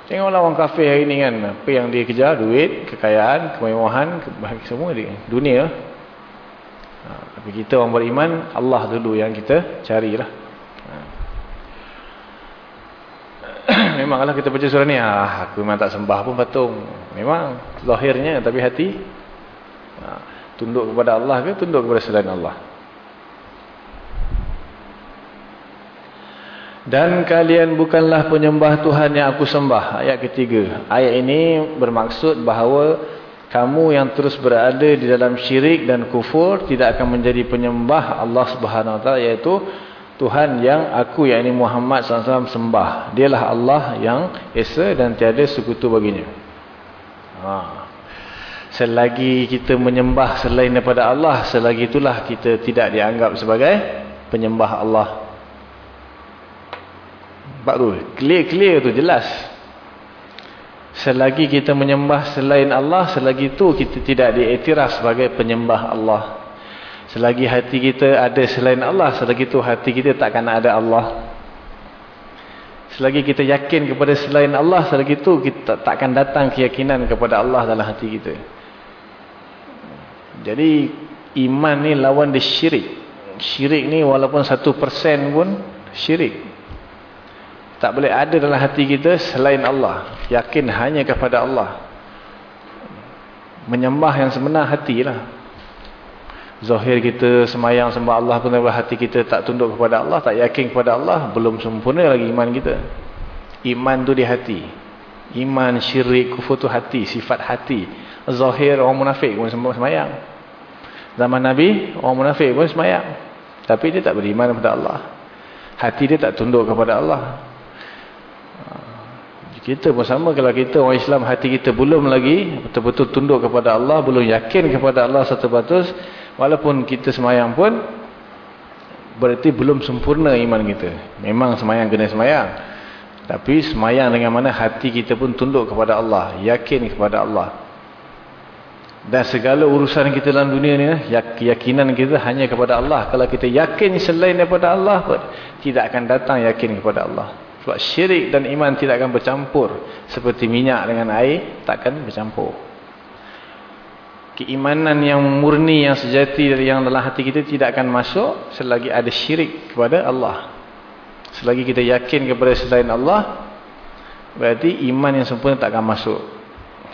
Speaker 2: Tengoklah orang kafir hari ni kan. Apa yang dia kejar? Duit, kekayaan, kemewahan, semua dia. Dunia. Ha, tapi kita orang beriman, Allah dulu yang kita carilah. Ha. Memanglah kita baca surah ni. Ah, aku memang tak sembah pun patung. Memang lahirnya tapi hati. Tunduk kepada Allah ke tunduk kepada selain Allah. Dan kalian bukanlah penyembah Tuhan yang aku sembah. Ayat ketiga. Ayat ini bermaksud bahawa kamu yang terus berada di dalam syirik dan kufur tidak akan menjadi penyembah Allah Taala iaitu Tuhan yang aku yang ini Muhammad SAW sembah. Dialah Allah yang esa dan tiada sekutu baginya. Ha. Selagi kita menyembah selain daripada Allah, selagi itulah kita tidak dianggap sebagai penyembah Allah Nampak tu? Clear-clear tu jelas. Selagi kita menyembah selain Allah, selagi itu kita tidak diiktiraf sebagai penyembah Allah. Selagi hati kita ada selain Allah, selagi itu hati kita takkan ada Allah. Selagi kita yakin kepada selain Allah, selagi itu kita takkan datang keyakinan kepada Allah dalam hati kita. Jadi iman ni lawan dia syirik. Syirik ni walaupun satu persen pun syirik. Tak boleh ada dalam hati kita selain Allah. Yakin hanya kepada Allah. Menyembah yang sebenar hatilah. Zahir kita semayang sembah Allah pun dalam hati kita tak tunduk kepada Allah. Tak yakin kepada Allah. Belum sempurna lagi iman kita. Iman tu di hati. Iman syirik kufur tu hati. Sifat hati. Zahir orang munafik pun semayang. Zaman Nabi orang munafik pun semayang. Tapi dia tak beriman kepada Allah. Hati dia tak tunduk kepada Allah. Kita pun sama kalau kita orang Islam hati kita belum lagi betul-betul tunduk kepada Allah, belum yakin kepada Allah satu batus, walaupun kita semayang pun berarti belum sempurna iman kita. Memang semayang kena semayang. Tapi semayang dengan mana hati kita pun tunduk kepada Allah, yakin kepada Allah. Dan segala urusan kita dalam dunia ni, keyakinan kita hanya kepada Allah. Kalau kita yakin selain daripada Allah, tidak akan datang yakin kepada Allah. Sebab syirik dan iman tidak akan bercampur. Seperti minyak dengan air, takkan bercampur. keimanan yang murni yang sejati dari yang dalam hati kita tidak akan masuk selagi ada syirik kepada Allah selagi kita yakin kepada selain Allah berarti iman yang sempurna tak akan masuk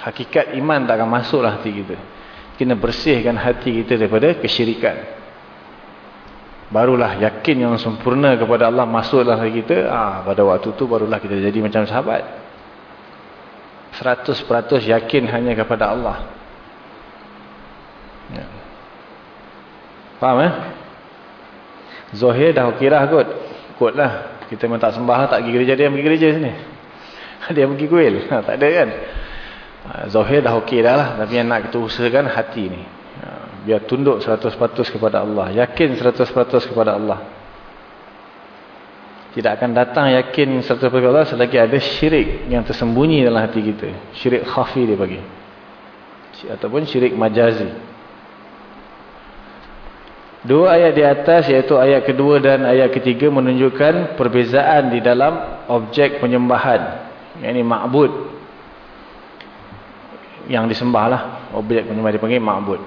Speaker 2: hakikat iman tak akan masuk lah hati kita kena bersihkan hati kita daripada kesyirikan barulah yakin yang sempurna kepada Allah masuklah hati kita ah pada waktu tu barulah kita jadi macam sahabat 100% yakin hanya kepada Allah Ya. Faham eh? Zohir dah okey lah kot. Kot lah. Kita memang tak sembah tak pergi gereja dia pergi gereja sini. Dia pergi kuil. Ha, tak ada kan? Ha, Zohir dah okey dah lah. Tapi yang nak kita usahakan hati ni. Ha, biar tunduk 100% kepada Allah. Yakin 100% kepada Allah. Tidak akan datang yakin 100% kepada Allah selagi ada syirik yang tersembunyi dalam hati kita. Syirik khafi dia bagi. Ataupun syirik majazi. Dua ayat di atas iaitu ayat kedua dan ayat ketiga menunjukkan perbezaan di dalam objek penyembahan. Yang ini ma'bud. Yang disembahlah. Objek penyembah dipanggil ma'bud.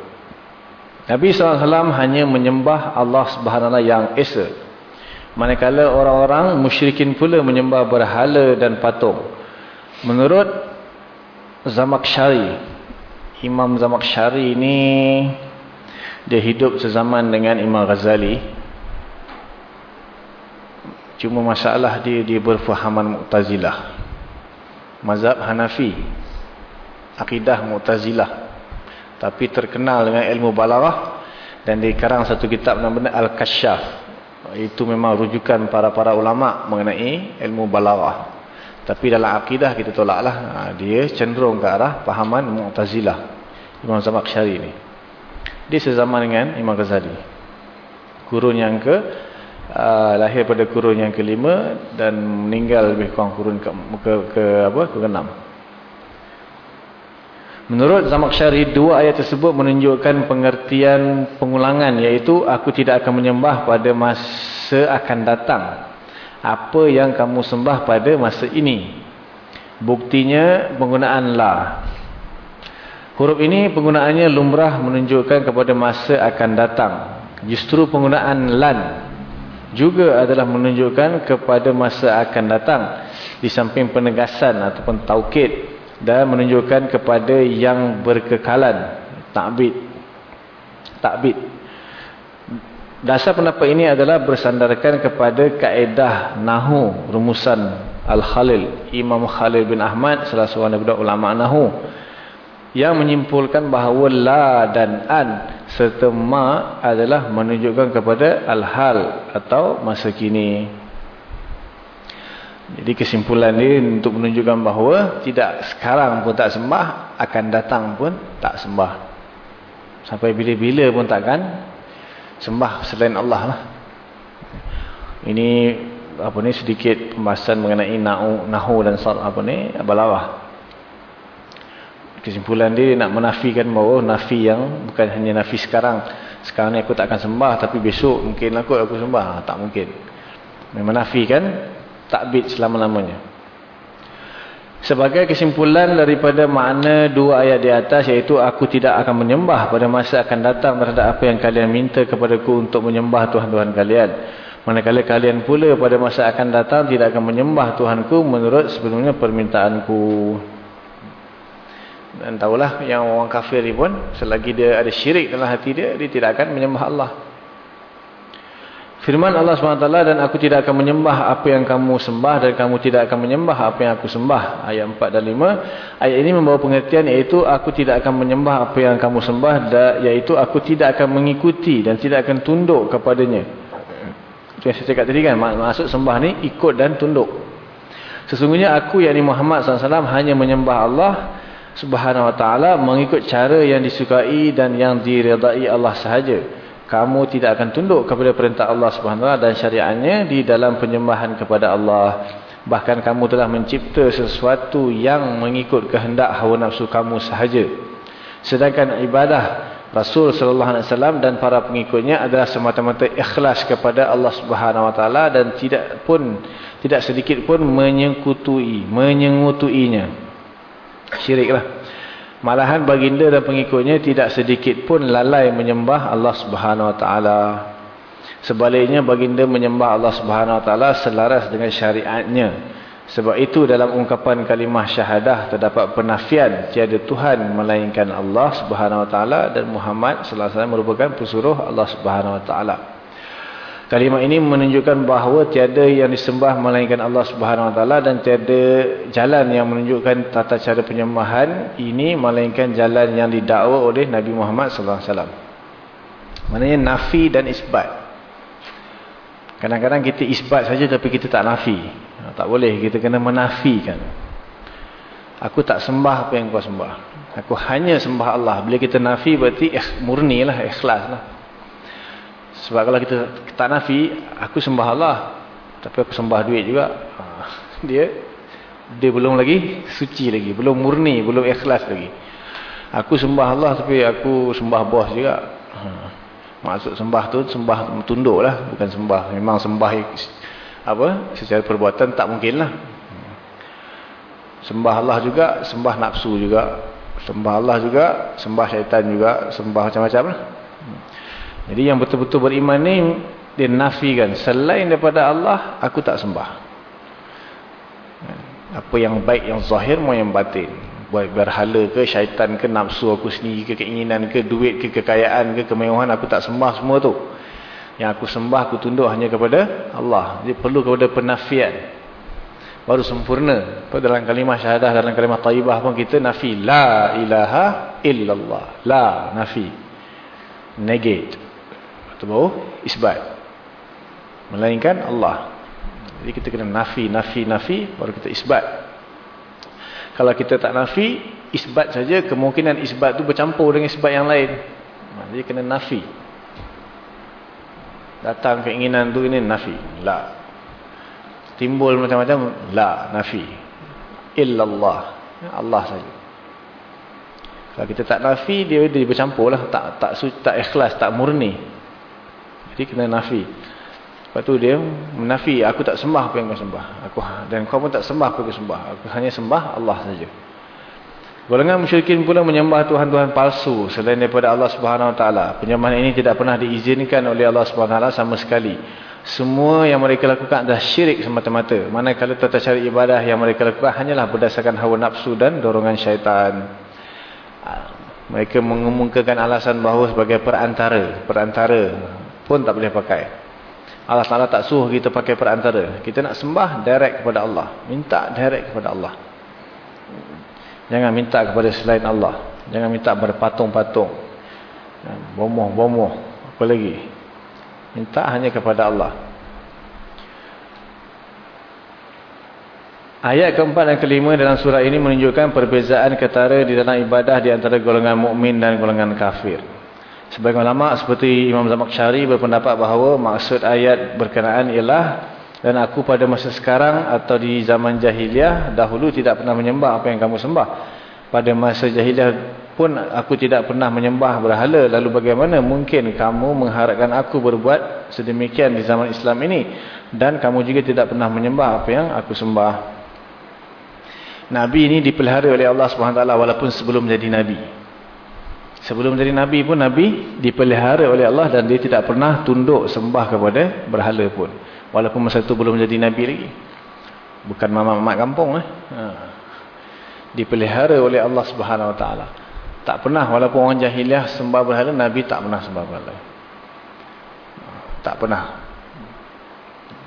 Speaker 2: Nabi SAW hanya menyembah Allah Subhanahu yang Esa. Manakala orang-orang musyrikin pula menyembah berhala dan patung. Menurut Zamakshari. Imam Zamakshari ini dia hidup sezaman dengan Imam Ghazali. Cuma masalah dia dia berfahaman Mu'tazilah. Mazhab Hanafi akidah Mu'tazilah. Tapi terkenal dengan ilmu balarah dan dia karang satu kitab nama Al-Kashaf. Itu memang rujukan para-para ulama mengenai ilmu balarah. Tapi dalam akidah kita tolaklah ha, dia cenderung ke arah pahaman Mu'tazilah. Imam Zamakhsyari ni dia sezaman dengan Imam Ghazali. Kurun yang ke uh, lahir pada kurun yang kelima dan meninggal lebih kurang kurun ke ke, ke apa? ke enam. Menurut Zamakhsyari, dua ayat tersebut menunjukkan pengertian pengulangan iaitu aku tidak akan menyembah pada masa akan datang. Apa yang kamu sembah pada masa ini? Buktinya penggunaan la. Huruf ini penggunaannya lumrah menunjukkan kepada masa akan datang. Justru penggunaan lan juga adalah menunjukkan kepada masa akan datang. Di samping penegasan ataupun taukid dan menunjukkan kepada yang berkekalan. Takbid. Takbid. Dasar pendapat ini adalah bersandarkan kepada kaedah Nahu rumusan Al-Khalil. Imam Khalil bin Ahmad salah seorang daripada ulama Nahu yang menyimpulkan bahawa la dan an serta ma adalah menunjukkan kepada al-hal atau masa kini. Jadi kesimpulan ini untuk menunjukkan bahawa tidak sekarang pun tak sembah, akan datang pun tak sembah. Sampai bila-bila pun takkan sembah selain Allah lah. Ini apa ni sedikit pembahasan mengenai nahu, dan sar apa ni balawah kesimpulan dia, nak menafikan bahawa nafi yang bukan hanya nafi sekarang. Sekarang ni aku tak akan sembah tapi besok mungkin aku aku sembah. Tak mungkin. Menafikan takbid selama-lamanya. Sebagai kesimpulan daripada makna dua ayat di atas iaitu aku tidak akan menyembah pada masa akan datang terhadap apa yang kalian minta kepadaku untuk menyembah Tuhan-Tuhan kalian. Manakala kalian pula pada masa akan datang tidak akan menyembah Tuhanku menurut sebelumnya permintaanku dan tahulah yang orang kafir ni pun selagi dia ada syirik dalam hati dia, dia tidak akan menyembah Allah. Firman Allah SWT dan aku tidak akan menyembah apa yang kamu sembah dan kamu tidak akan menyembah apa yang aku sembah. Ayat 4 dan 5. Ayat ini membawa pengertian iaitu aku tidak akan menyembah apa yang kamu sembah iaitu aku tidak akan mengikuti dan tidak akan tunduk kepadanya. Itu yang saya cakap tadi kan. Maksud sembah ni ikut dan tunduk. Sesungguhnya aku yakni Muhammad SAW hanya menyembah Allah subhanahu wa ta'ala mengikut cara yang disukai dan yang diredai Allah sahaja. Kamu tidak akan tunduk kepada perintah Allah subhanahu wa ta'ala dan syariatnya di dalam penyembahan kepada Allah. Bahkan kamu telah mencipta sesuatu yang mengikut kehendak hawa nafsu kamu sahaja. Sedangkan ibadah Rasul sallallahu alaihi wasallam dan para pengikutnya adalah semata-mata ikhlas kepada Allah Subhanahu wa taala dan tidak pun tidak sedikit pun menyekutui, menyengutuinya syirik lah Malahan baginda dan pengikutnya tidak sedikit pun lalai menyembah Allah Subhanahu Wa Taala. Sebaliknya baginda menyembah Allah Subhanahu Wa Taala selaras dengan syariatnya. Sebab itu dalam ungkapan kalimah syahadah terdapat penafian tiada Tuhan melainkan Allah Subhanahu Wa Taala dan Muhammad sallallahu alaihi wasallam merupakan pesuruh Allah Subhanahu Wa Taala. Kalimah ini menunjukkan bahawa tiada yang disembah melainkan Allah Subhanahu Wa Taala dan tiada jalan yang menunjukkan tata cara penyembahan ini melainkan jalan yang didakwa oleh Nabi Muhammad sallallahu alaihi wasallam. Maknanya nafi dan isbat. Kadang-kadang kita isbat saja tapi kita tak nafi. Tak boleh kita kena menafikan. Aku tak sembah apa yang kau sembah. Aku hanya sembah Allah. Bila kita nafi berarti eh, murni lah, ikhlas lah. Sebab kalau kita tak nafi, aku sembah Allah. Tapi aku sembah duit juga. Ha, dia dia belum lagi suci lagi. Belum murni, belum ikhlas lagi. Aku sembah Allah tapi aku sembah bos juga. Ha, maksud sembah tu, sembah tunduk lah. Bukan sembah. Memang sembah apa secara perbuatan tak mungkin lah. Sembah Allah juga, sembah nafsu juga. Sembah Allah juga, sembah syaitan juga. Sembah macam-macam lah. Jadi yang betul-betul beriman ni dia nafikan selain daripada Allah aku tak sembah. Apa yang baik yang zahir mau yang batin. Baik berhala ke syaitan ke nafsu aku sendiri ke keinginan ke duit ke kekayaan ke kemewahan aku tak sembah semua tu. Yang aku sembah aku tunduk hanya kepada Allah. Jadi perlu kepada penafian. Baru sempurna. Dalam kalimah syahadah dalam kalimah taibah pun kita nafi la ilaha illallah. La nafi. Negate atau isbat. Melainkan Allah. Jadi kita kena nafi nafi nafi baru kita isbat. Kalau kita tak nafi isbat saja kemungkinan isbat tu bercampur dengan isbat yang lain. Jadi kena nafi. Datang keinginan tu ini nafi. La. Timbul macam-macam la nafi. Illallah. Allah saja. Kalau kita tak nafi dia dia bercampur lah tak tak tak ikhlas tak murni jadi kena nafi. Lepas tu dia menafi, aku tak sembah apa yang kau sembah. Aku dan kau pun tak sembah apa yang kau sembah. Aku hanya sembah Allah saja. Golongan musyrikin pula menyembah tuhan-tuhan palsu selain daripada Allah Subhanahu Wa Taala. Penyembahan ini tidak pernah diizinkan oleh Allah Subhanahu Wa Taala sama sekali. Semua yang mereka lakukan adalah syirik semata-mata. Manakala tata cara ibadah yang mereka lakukan hanyalah berdasarkan hawa nafsu dan dorongan syaitan. Mereka mengumumkakan alasan bahawa sebagai perantara, perantara pun tak boleh pakai. Allah Ta'ala tak suruh kita pakai perantara. Kita nak sembah direct kepada Allah. Minta direct kepada Allah. Jangan minta kepada selain Allah. Jangan minta kepada patung-patung. Bomoh-bomoh. Apa lagi? Minta hanya kepada Allah. Ayat keempat dan kelima dalam surah ini menunjukkan perbezaan ketara di dalam ibadah di antara golongan mukmin dan golongan kafir. Sebagai ulama seperti Imam Zamaksyari berpendapat bahawa maksud ayat berkenaan ialah dan aku pada masa sekarang atau di zaman jahiliah dahulu tidak pernah menyembah apa yang kamu sembah. Pada masa jahiliah pun aku tidak pernah menyembah berhala. Lalu bagaimana mungkin kamu mengharapkan aku berbuat sedemikian di zaman Islam ini. Dan kamu juga tidak pernah menyembah apa yang aku sembah. Nabi ini dipelihara oleh Allah SWT walaupun sebelum jadi Nabi. Sebelum jadi Nabi pun Nabi dipelihara oleh Allah dan dia tidak pernah tunduk sembah kepada berhala pun. Walaupun masa itu belum jadi Nabi lagi. Bukan mamak-mamak kampung. Eh. Ha. Dipelihara oleh Allah Subhanahu Taala. Tak pernah walaupun orang jahiliah sembah berhala, Nabi tak pernah sembah berhala. Tak pernah.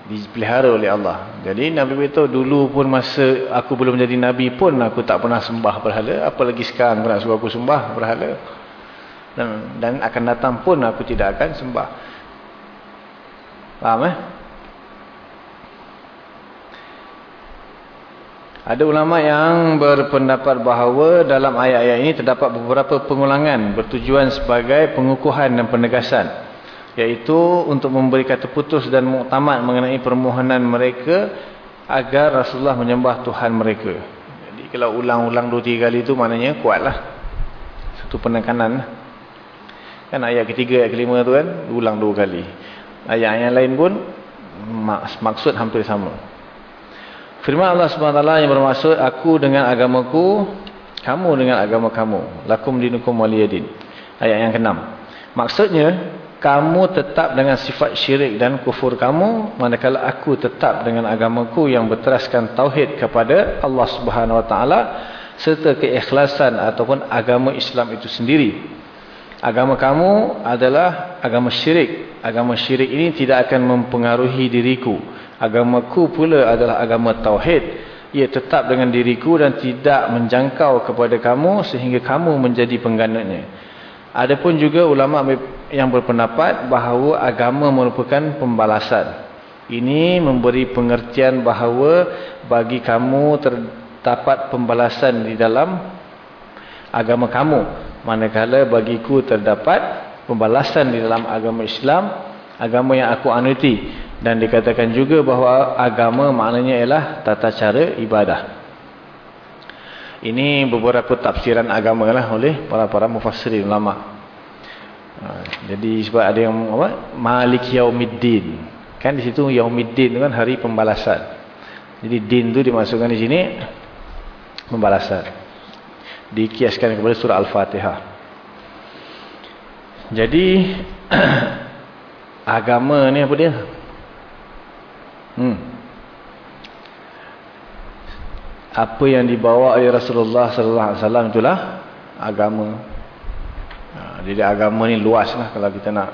Speaker 2: Dipelihara oleh Allah. Jadi Nabi beritahu dulu pun masa aku belum jadi Nabi pun aku tak pernah sembah berhala. Apalagi sekarang aku nak suruh aku sembah berhala dan, dan akan datang pun aku tidak akan sembah. Faham eh? Ada ulama yang berpendapat bahawa dalam ayat-ayat ini terdapat beberapa pengulangan bertujuan sebagai pengukuhan dan penegasan. Iaitu untuk memberi kata putus dan muktamad mengenai permohonan mereka agar Rasulullah menyembah Tuhan mereka. Jadi kalau ulang-ulang dua tiga kali itu maknanya kuatlah. Satu penekanan lah. Kan ayat ketiga, ayat kelima tu kan, ulang dua kali. Ayat yang lain pun, maksud hampir sama. Firman Allah SWT yang bermaksud, aku dengan agamaku, Kamu dengan agama kamu. Lakum dinukum waliyadin. Ayat yang keenam. Maksudnya, kamu tetap dengan sifat syirik dan kufur kamu manakala aku tetap dengan agamaku yang berteraskan tauhid kepada Allah Subhanahu wa taala serta keikhlasan ataupun agama Islam itu sendiri. Agama kamu adalah agama syirik. Agama syirik ini tidak akan mempengaruhi diriku. Agamaku pula adalah agama tauhid. Ia tetap dengan diriku dan tidak menjangkau kepada kamu sehingga kamu menjadi penggananya. Adapun juga ulama yang berpendapat bahawa agama merupakan pembalasan. Ini memberi pengertian bahawa bagi kamu terdapat pembalasan di dalam agama kamu. Manakala bagiku terdapat pembalasan di dalam agama Islam, agama yang aku anuti. Dan dikatakan juga bahawa agama maknanya ialah tata cara ibadah. Ini beberapa tafsiran agama lah oleh para-para mufassirin ulama. Ha, jadi sebab ada yang apa? Malik Yaumiddin. Kan di situ Yaumiddin kan hari pembalasan. Jadi din tu dimasukkan di sini pembalasan. Dikiaskan kepada surah Al-Fatihah. Jadi agama ni apa dia? Hmm apa yang dibawa oleh Rasulullah sallallahu alaihi wasallam itulah agama. Ha, jadi agama ni luaslah kalau kita nak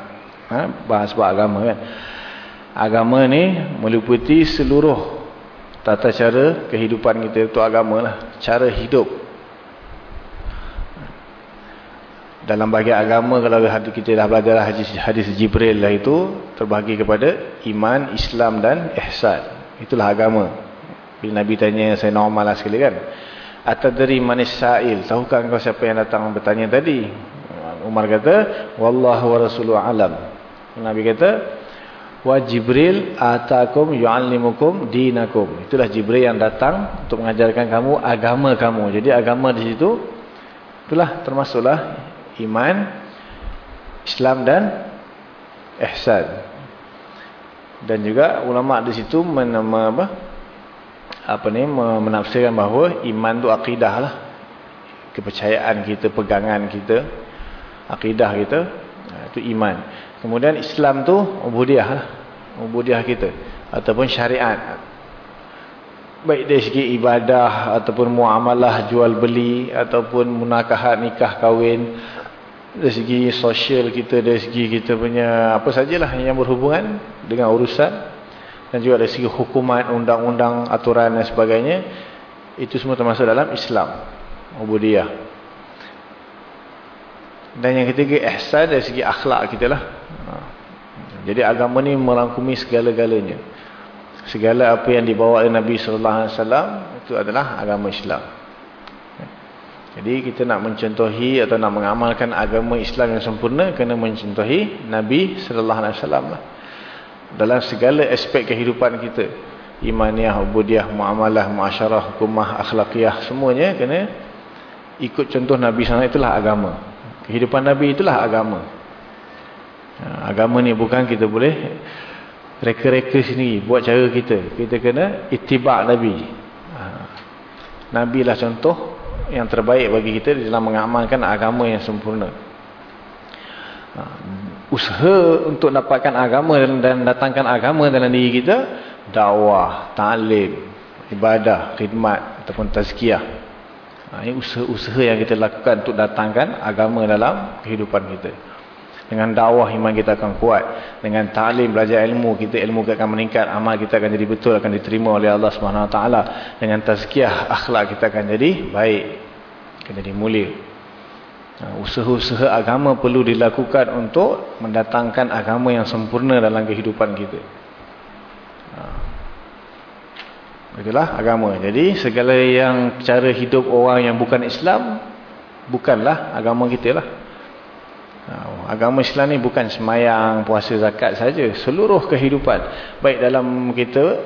Speaker 2: ha, bahas bahas agama kan. Agama ni meliputi seluruh tata cara kehidupan kita itu agama lah, cara hidup. Dalam bahagian agama kalau kita dah belajar hadis hadis Jibril lah itu terbahagi kepada iman, Islam dan ihsan. Itulah agama. Bila Nabi tanya saya normal lah sekali kan. Atadri manis sa'il. Tahukah engkau siapa yang datang bertanya tadi? Umar kata, Wallahu wa rasuluh alam. Nabi kata, Wa Jibril atakum yu'allimukum dinakum. Itulah Jibril yang datang untuk mengajarkan kamu agama kamu. Jadi agama di situ, itulah termasuklah iman, Islam dan ihsan. Dan juga ulama di situ menama apa? apa ni menafsirkan bahawa iman tu akidah lah kepercayaan kita pegangan kita akidah kita itu ha, iman kemudian Islam tu ubudiah lah ubudiah kita ataupun syariat baik dari segi ibadah ataupun muamalah jual beli ataupun munakahat nikah kahwin dari segi sosial kita dari segi kita punya apa sajalah yang berhubungan dengan urusan dan juga dari segi hukuman, undang-undang, aturan dan sebagainya itu semua termasuk dalam Islam ubudiyah. Dan yang ketiga ihsan dari segi akhlak kita lah. Ha. jadi agama ni merangkumi segala-galanya. Segala apa yang dibawa oleh Nabi SAW itu adalah agama Islam jadi kita nak mencontohi atau nak mengamalkan agama Islam yang sempurna kena mencontohi Nabi SAW lah. Dalam segala aspek kehidupan kita. Imaniah, ubudiah, muamalah, muasyarah, hukumah, akhlakiyah semuanya kena ikut contoh Nabi SAW itulah agama. Kehidupan Nabi itulah agama. Ha, agama ni bukan kita boleh reka-reka sendiri buat cara kita. Kita kena itibak Nabi. Ha, Nabi lah contoh yang terbaik bagi kita dalam mengamalkan agama yang sempurna ha, usaha untuk dapatkan agama dan datangkan agama dalam diri kita dakwah, ta'lim, ibadah, khidmat ataupun tazkiyah. Ha, ini usaha-usaha yang kita lakukan untuk datangkan agama dalam kehidupan kita. Dengan dakwah iman kita akan kuat. Dengan ta'lim, belajar ilmu, kita ilmu kita akan meningkat. Amal kita akan jadi betul, akan diterima oleh Allah SWT. Dengan tazkiyah, akhlak kita akan jadi baik. Akan jadi mulia. Ha, usaha-usaha agama perlu dilakukan untuk mendatangkan agama yang sempurna dalam kehidupan kita. Ha. Itulah agama. Jadi segala yang cara hidup orang yang bukan Islam, bukanlah agama kita lah. Agama Islam ni bukan semayang, puasa, zakat saja. Seluruh kehidupan. Baik dalam kita,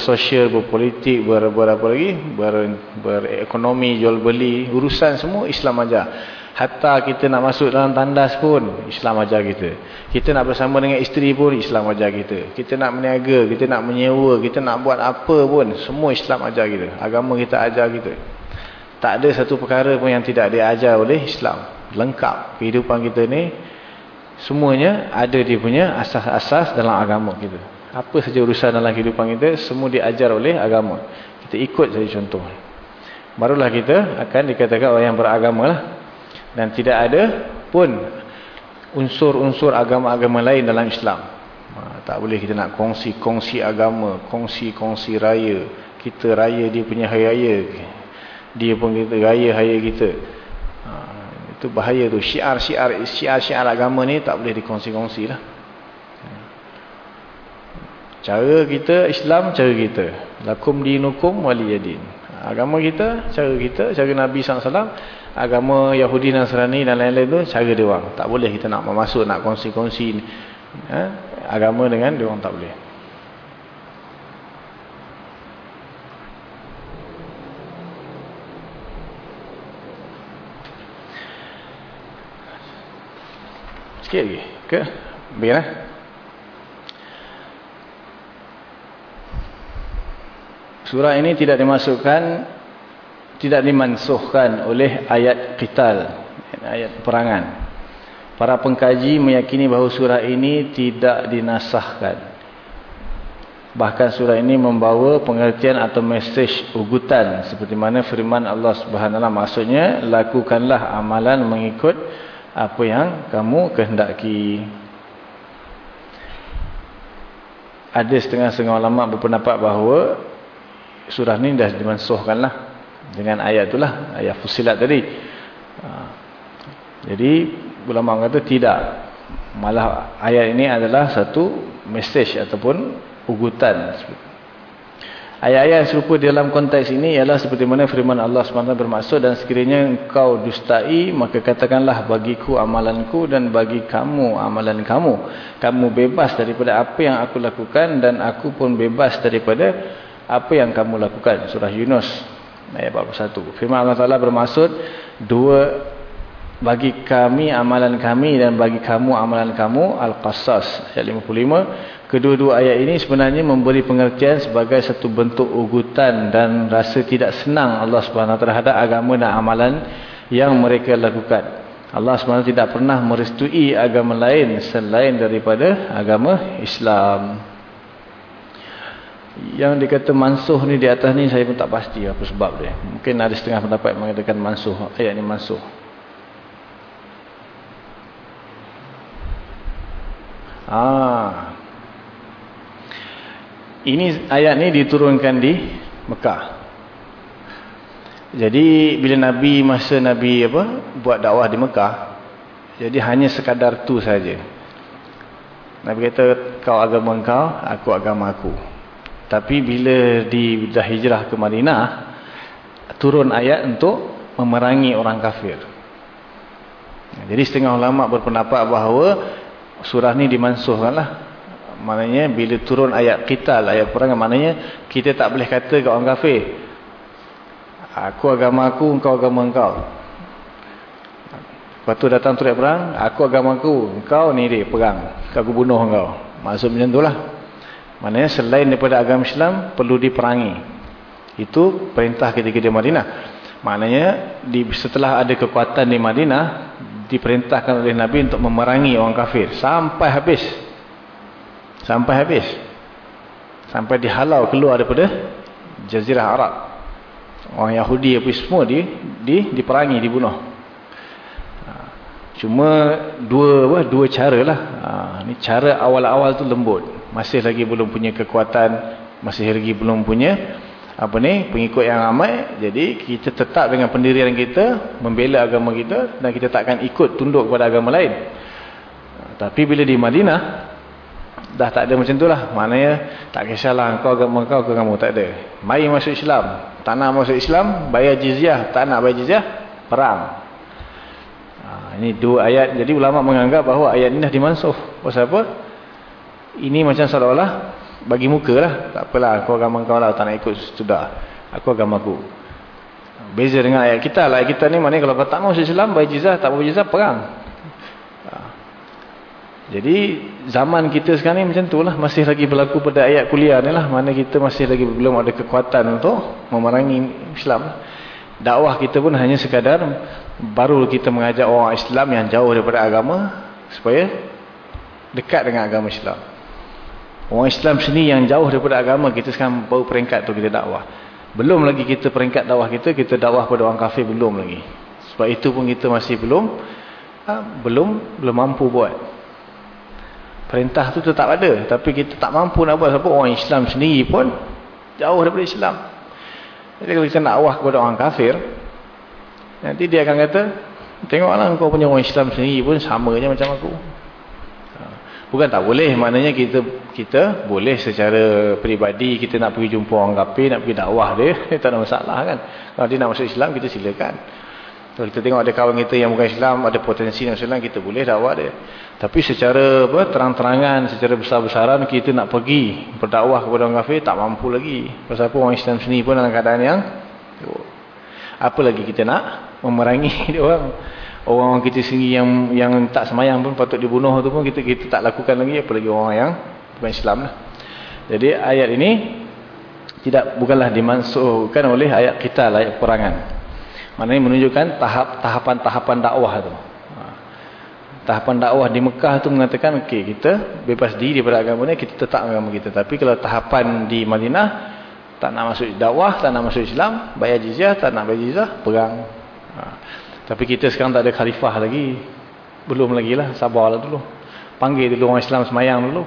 Speaker 2: sosial, berpolitik, ber, ber apa lagi, ber, berekonomi, jual beli, urusan semua Islam ajar. Hatta kita nak masuk dalam tandas pun Islam ajar kita. Kita nak bersama dengan isteri pun Islam ajar kita. Kita nak meniaga, kita nak menyewa, kita nak buat apa pun semua Islam ajar kita. Agama kita ajar kita. Tak ada satu perkara pun yang tidak diajar oleh Islam. Lengkap. Kehidupan kita ni semuanya ada dia punya asas-asas dalam agama kita. Apa saja urusan dalam kehidupan kita semua diajar oleh agama. Kita ikut saja contoh. Barulah kita akan dikatakan orang yang beragama lah. Dan tidak ada pun unsur-unsur agama-agama lain dalam Islam. Ha, tak boleh kita nak kongsi-kongsi agama, kongsi-kongsi raya. Kita raya dia punya hari raya. Dia pun kita raya-raya kita. Ha, itu bahaya tu. Syiar-syiar syiar-syiar agama ni tak boleh dikongsi-kongsi lah. Cara kita Islam, cara kita. Lakum dinukum waliyadin. Agama kita, cara kita, cara Nabi SAW agama Yahudi Nasrani dan lain-lain tu cara dia orang tak boleh kita nak masuk nak kongsi-kongsi ha? agama dengan dia orang tak boleh sikit lagi. Ke? Biar eh? surah ini tidak dimasukkan tidak dimansuhkan oleh ayat qital ayat perangan. Para pengkaji meyakini bahawa surah ini tidak dinasahkan. Bahkan surah ini membawa pengertian atau mesej ugutan seperti mana firman Allah Subhanahu maksudnya lakukanlah amalan mengikut apa yang kamu kehendaki. Ada setengah-setengah ulama berpendapat bahawa surah ini dah dimansuhkanlah dengan ayat itulah ayat fusilat tadi. Ha. jadi ulama kata tidak. Malah ayat ini adalah satu mesej ataupun ugutan ayat-ayat serupa dalam konteks ini ialah seperti mana firman Allah SWT bermaksud dan sekiranya engkau dustai maka katakanlah bagiku amalanku dan bagi kamu amalan kamu. Kamu bebas daripada apa yang aku lakukan dan aku pun bebas daripada apa yang kamu lakukan. Surah Yunus ayat 41 firman Allah Taala bermaksud dua bagi kami amalan kami dan bagi kamu amalan kamu Al-Qasas ayat 55 kedua-dua ayat ini sebenarnya memberi pengertian sebagai satu bentuk ugutan dan rasa tidak senang Allah Subhanahu terhadap agama dan amalan yang mereka lakukan Allah SWT tidak pernah merestui agama lain selain daripada agama Islam yang dikata mansuh ni di atas ni saya pun tak pasti apa sebab dia. Mungkin ada setengah pendapat mengatakan mansuh. Ayat ni mansuh. Ah. Ini ayat ni diturunkan di Mekah. Jadi bila Nabi masa Nabi apa buat dakwah di Mekah, jadi hanya sekadar tu saja. Nabi kata kau agama kau, aku agama aku. Tapi bila di dah hijrah ke Madinah, turun ayat untuk memerangi orang kafir. Jadi setengah ulama berpendapat bahawa surah ni dimansuhkanlah. Maknanya bila turun ayat qital, ayat perang maknanya kita tak boleh kata ke orang kafir. Aku agama aku, engkau agama engkau. Lepas tu datang turut perang, aku agama aku, engkau ni dia perang. Aku bunuh engkau. Maksud macam itulah. Maknanya selain daripada agama Islam perlu diperangi. Itu perintah ketika di Madinah. Maknanya di, setelah ada kekuatan di Madinah diperintahkan oleh Nabi untuk memerangi orang kafir sampai habis. Sampai habis. Sampai dihalau keluar daripada jazirah Arab. Orang Yahudi apa semua di, di diperangi, dibunuh. Ha, cuma dua apa dua caralah. Ha ni cara awal-awal tu lembut masih lagi belum punya kekuatan, masih lagi belum punya apa ni pengikut yang ramai. Jadi kita tetap dengan pendirian kita, membela agama kita dan kita takkan ikut tunduk kepada agama lain. Tapi bila di Madinah dah tak ada macam itulah. Maknanya tak kisahlah kau agama kau ke kamu tak ada. Mari masuk Islam. Tak nak masuk Islam, bayar jizyah. Tak nak bayar jizyah, perang. Ha, ini dua ayat. Jadi ulama menganggap bahawa ayat ini dah dimansuh. Pasal apa? ini macam seolah-olah bagi muka lah tak apalah aku agama kau lah tak nak ikut sudah aku agama aku beza dengan ayat kita lah ayat kita ni maknanya kalau kau tak mau Islam bayar jizah tak bayar jizah perang ha. jadi zaman kita sekarang ni macam tu lah. Masih lagi berlaku pada ayat kuliah ni lah. Mana kita masih lagi belum ada kekuatan untuk memerangi Islam. Dakwah kita pun hanya sekadar baru kita mengajak orang Islam yang jauh daripada agama supaya dekat dengan agama Islam. Orang Islam sini yang jauh daripada agama kita sekarang baru peringkat tu kita dakwah. Belum lagi kita peringkat dakwah kita kita dakwah pada orang kafir belum lagi. Sebab itu pun kita masih belum ha, belum belum mampu buat perintah tu tetap ada tapi kita tak mampu nak buat. Sebab orang Islam sendiri pun jauh daripada Islam. Jadi kalau kita nak dakwah kepada orang kafir nanti dia akan kata tengoklah kau punya orang Islam sendiri pun sama je macam aku. Ha, bukan tak boleh maknanya kita kita boleh secara peribadi kita nak pergi jumpa orang kafir nak pergi dakwah dia tak ada masalah kan. Kalau dia nak masuk Islam kita silakan kalau kita tengok ada kawan kita yang bukan Islam, ada potensi yang Islam, kita boleh dakwah dia. Tapi secara terang-terangan, secara besar-besaran kita nak pergi berdakwah kepada orang kafir tak mampu lagi. Pasal apa orang Islam sini pun dalam keadaan yang apa lagi kita nak memerangi dia orang. Orang-orang kita sendiri yang yang tak semayang pun patut dibunuh tu pun kita kita tak lakukan lagi apalagi orang yang bukan Islam lah. Jadi ayat ini tidak bukanlah dimansuhkan oleh ayat kita ayat perangan. Maknanya menunjukkan tahap tahapan-tahapan dakwah itu. Ha. Tahapan dakwah di Mekah itu mengatakan okey kita bebas diri daripada agama ni kita tetap agama kita. Tapi kalau tahapan di Madinah tak nak masuk dakwah, tak nak masuk Islam, bayar jizyah, tak nak bayar jizyah, perang. Ha. Tapi kita sekarang tak ada khalifah lagi. Belum lagi lah, sabarlah dulu. Panggil dulu orang Islam semayang dulu.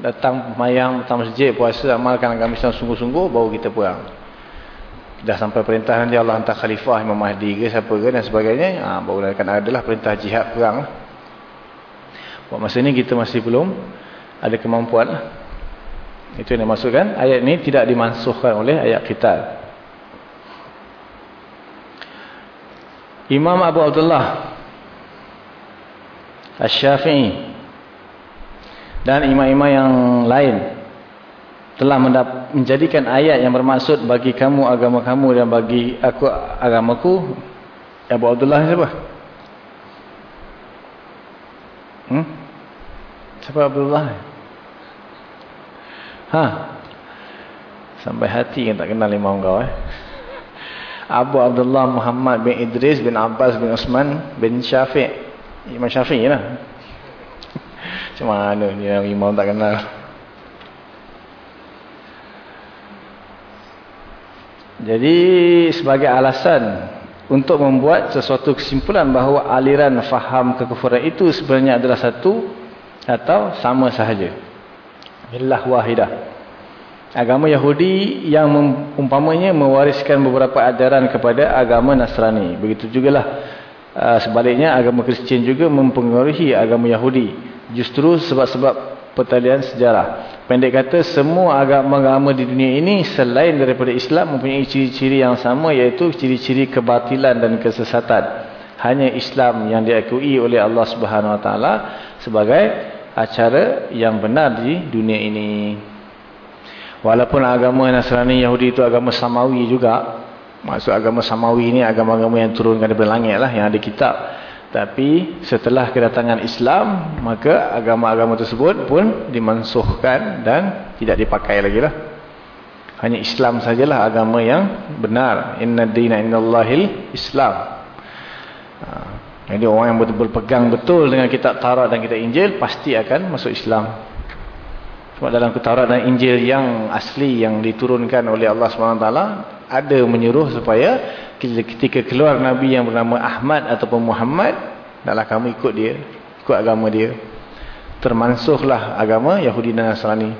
Speaker 2: Datang semayang, datang masjid, puasa, amalkan agama Islam sungguh-sungguh, baru kita perang dah sampai perintah nanti Allah hantar khalifah Imam Mahdi ke siapa ke dan sebagainya. Ha, baru akan adalah perintah jihad perang. Buat masa ni kita masih belum ada kemampuan lah. itu yang dimasukkan ayat ni tidak dimansuhkan oleh ayat kita. Imam Abu Abdullah Al-Syafi'i dan imam-imam yang lain telah menjadikan ayat yang bermaksud bagi kamu agama kamu dan bagi aku agamaku Abu Abdullah siapa? Hmm? Siapa Abdullah? Ha? Sampai hati yang tak kenal imam kau eh. Abu Abdullah Muhammad bin Idris bin Abbas bin Osman bin Syafiq. Imam Syafiq lah. Macam mana ni imam tak kenal? Jadi sebagai alasan untuk membuat sesuatu kesimpulan bahawa aliran faham kekufuran itu sebenarnya adalah satu atau sama sahaja. Millah wahidah. Agama Yahudi yang umpamanya mewariskan beberapa ajaran kepada agama Nasrani. Begitu jugalah uh, sebaliknya agama Kristian juga mempengaruhi agama Yahudi. Justru sebab-sebab pertalian sejarah. Pendek kata, semua agama-agama di dunia ini selain daripada Islam mempunyai ciri-ciri yang sama iaitu ciri-ciri kebatilan dan kesesatan. Hanya Islam yang diakui oleh Allah Subhanahu Taala sebagai acara yang benar di dunia ini. Walaupun agama Nasrani Yahudi itu agama Samawi juga. Maksud agama Samawi ini agama-agama yang turunkan dari langit lah, yang ada kitab. Tapi setelah kedatangan Islam, maka agama-agama tersebut pun dimansuhkan dan tidak dipakai lagi lah. Hanya Islam sajalah agama yang benar. Inna dina innallahil Islam. Ha. Jadi orang yang betul berpegang betul dengan kitab Taurat dan kitab Injil, pasti akan masuk Islam. Sebab dalam Taurat dan Injil yang asli yang diturunkan oleh Allah SWT, ada menyuruh supaya ketika keluar Nabi yang bernama Ahmad ataupun Muhammad adalah kamu ikut dia ikut agama dia. Termansuhlah agama Yahudi dan Nasrani.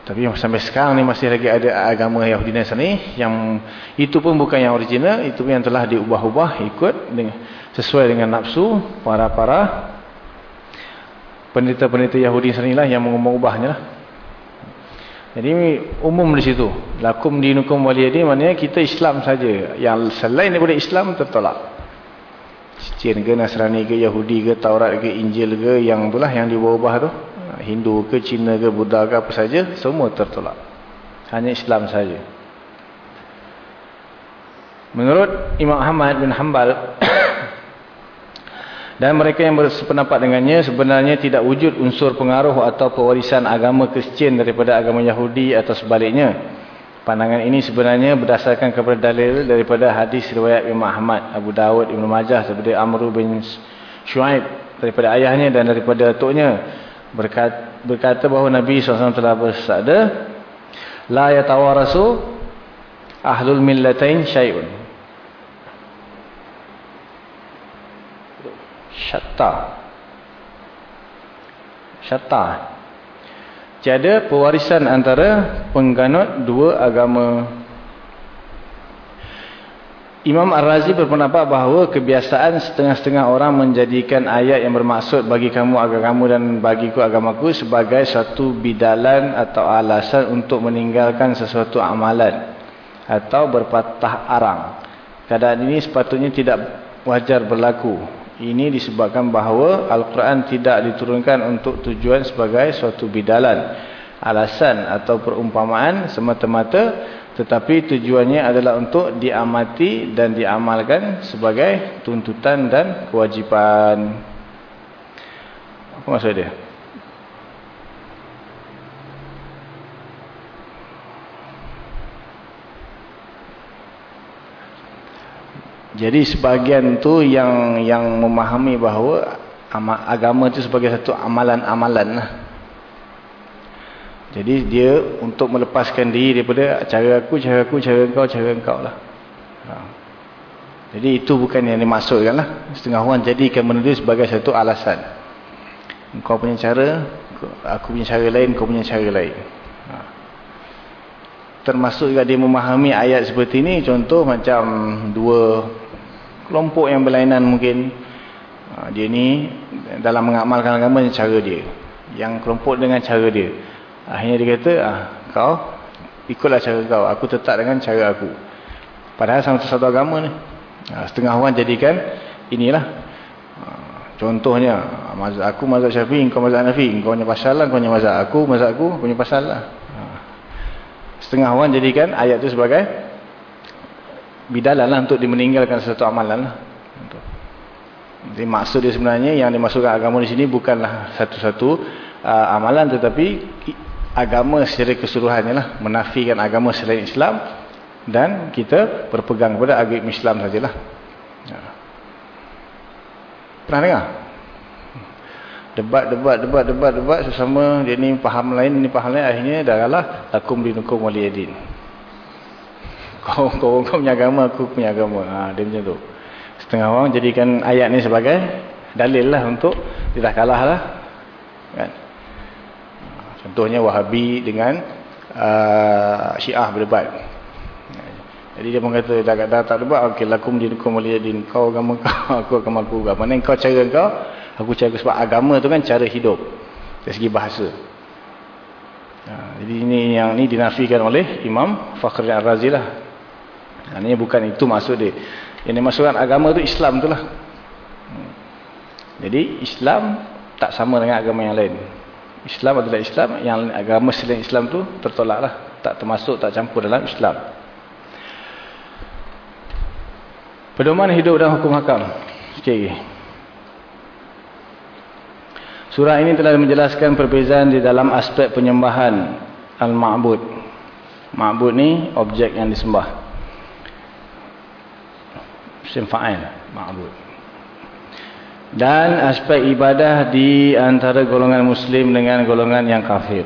Speaker 2: Tapi sampai sekarang ni masih lagi ada agama Yahudi dan Nasrani yang itu pun bukan yang original itu pun yang telah diubah-ubah ikut dengan, sesuai dengan nafsu para-para pendeta-pendeta Yahudi Nasrani lah yang mengubah-ubahnya lah jadi umum di situ. Lakum dinukum waliyadin maknanya kita Islam saja. Yang selain daripada Islam tertolak. Cicin ke Nasrani ke Yahudi ke Taurat ke Injil ke yang itulah yang diubah-ubah tu. Hindu ke Cina ke Buddha ke apa saja semua tertolak. Hanya Islam saja. Menurut Imam Ahmad bin Hanbal Dan mereka yang bersependapat dengannya sebenarnya tidak wujud unsur pengaruh atau pewarisan agama Kristian daripada agama Yahudi atau sebaliknya. Pandangan ini sebenarnya berdasarkan kepada dalil daripada hadis riwayat Imam Ahmad, Abu Dawud, Ibn Majah daripada Amr bin Shu'aib daripada ayahnya dan daripada datuknya berkata, berkata bahawa Nabi SAW telah bersabda La yatawarasu ahlul millatain syai'un Syatta Syatta Tiada pewarisan antara pengganut dua agama. Imam Ar-Razi berpendapat bahawa kebiasaan setengah-setengah orang menjadikan ayat yang bermaksud bagi kamu agamamu dan bagiku agamaku sebagai satu bidalan atau alasan untuk meninggalkan sesuatu amalan atau berpatah arang. Keadaan ini sepatutnya tidak wajar berlaku. Ini disebabkan bahawa Al-Quran tidak diturunkan untuk tujuan sebagai suatu bidalan, alasan atau perumpamaan semata-mata tetapi tujuannya adalah untuk diamati dan diamalkan sebagai tuntutan dan kewajipan. Apa maksud dia? Jadi sebahagian tu yang yang memahami bahawa agama itu sebagai satu amalan-amalan lah. Jadi dia untuk melepaskan diri daripada cara aku, cara aku, cara engkau, cara engkau lah. Ha. Jadi itu bukan yang dimaksudkan lah. Setengah orang jadikan menulis sebagai satu alasan. Engkau punya cara, aku punya cara lain, kau punya cara lain. Ha. Termasuk juga dia memahami ayat seperti ini. Contoh macam dua kelompok yang berlainan mungkin. Ha, dia ni dalam mengamalkan agama cara dia. Yang kelompok dengan cara dia. Akhirnya dia kata, ah, kau ikutlah cara kau. Aku tetap dengan cara aku. Padahal sama satu agama ni. Ha, setengah orang jadikan inilah. Ha, contohnya, aku mazhab syafi'i, kau mazhab nafi. Kau punya pasal lah, kau punya mazhab aku, mazhab aku, punya pasal lah. Setengah orang jadikan ayat tu sebagai bidalan lah untuk dimeninggalkan sesuatu amalan lah. Jadi maksud dia sebenarnya yang dimasukkan agama di sini bukanlah satu-satu uh, amalan tetapi agama secara keseluruhannya lah. Menafikan agama selain Islam dan kita berpegang kepada agama Islam sajalah. Ya. pernah dengar? Debat debat debat debat debat sesama. Dia ni faham lain ni faham lain. Akhirnya dah kalah. Lakum dinukum waliyadin kau, kau kau punya agama aku punya agama ha, dia macam tu setengah orang jadikan ayat ni sebagai dalil lah untuk dia dah kalah lah kan Contohnya Wahabi dengan uh, Syiah berdebat. Jadi dia pun kata, dah, dah tak debat, okey, lakum dinukum waliyadin. Kau agama kau, aku agama aku. Mana kau cara kau, aku cara. Sebab agama tu kan cara hidup. Dari segi bahasa. Ha, jadi ini yang ni dinafikan oleh Imam Fakhri Al-Razi lah. Ha, ini bukan itu maksud dia. Yang dimaksudkan agama tu Islam tu lah. Jadi Islam tak sama dengan agama yang lain. Islam adalah Islam yang agama selain Islam tu tertolaklah tak termasuk tak campur dalam Islam pedoman hidup dan hukum hakam okay. surah ini telah menjelaskan perbezaan di dalam aspek penyembahan al-ma'bud ma'bud ni objek yang disembah simfa'in ma'bud dan aspek ibadah di antara golongan muslim dengan golongan yang kafir.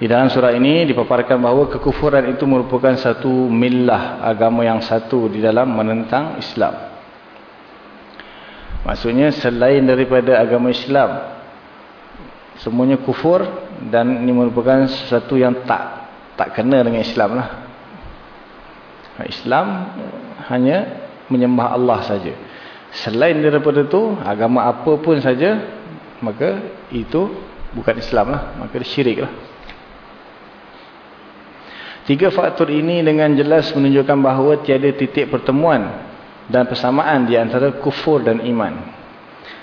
Speaker 2: Di dalam surah ini dipaparkan bahawa kekufuran itu merupakan satu millah agama yang satu di dalam menentang Islam. Maksudnya selain daripada agama Islam semuanya kufur dan ini merupakan sesuatu yang tak tak kena dengan Islam lah. Islam hanya menyembah Allah saja. Selain daripada itu, agama apa pun saja, maka itu bukan Islam lah. Maka syirik lah. Tiga faktor ini dengan jelas menunjukkan bahawa tiada titik pertemuan dan persamaan di antara kufur dan iman.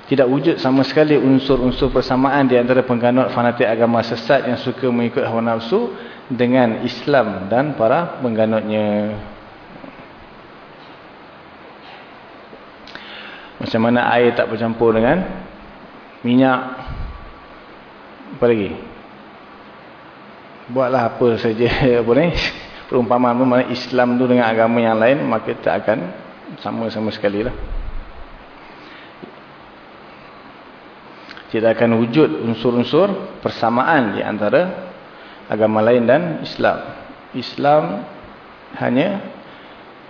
Speaker 2: Tidak wujud sama sekali unsur-unsur persamaan di antara pengganut fanatik agama sesat yang suka mengikut hawa nafsu dengan Islam dan para pengganutnya. Macam mana air tak bercampur dengan minyak. Apa lagi? Buatlah apa saja apa ni? perumpamaan mana Islam tu dengan agama yang lain maka tak akan sama-sama sekali lah tidak akan wujud unsur-unsur persamaan di antara agama lain dan Islam Islam hanya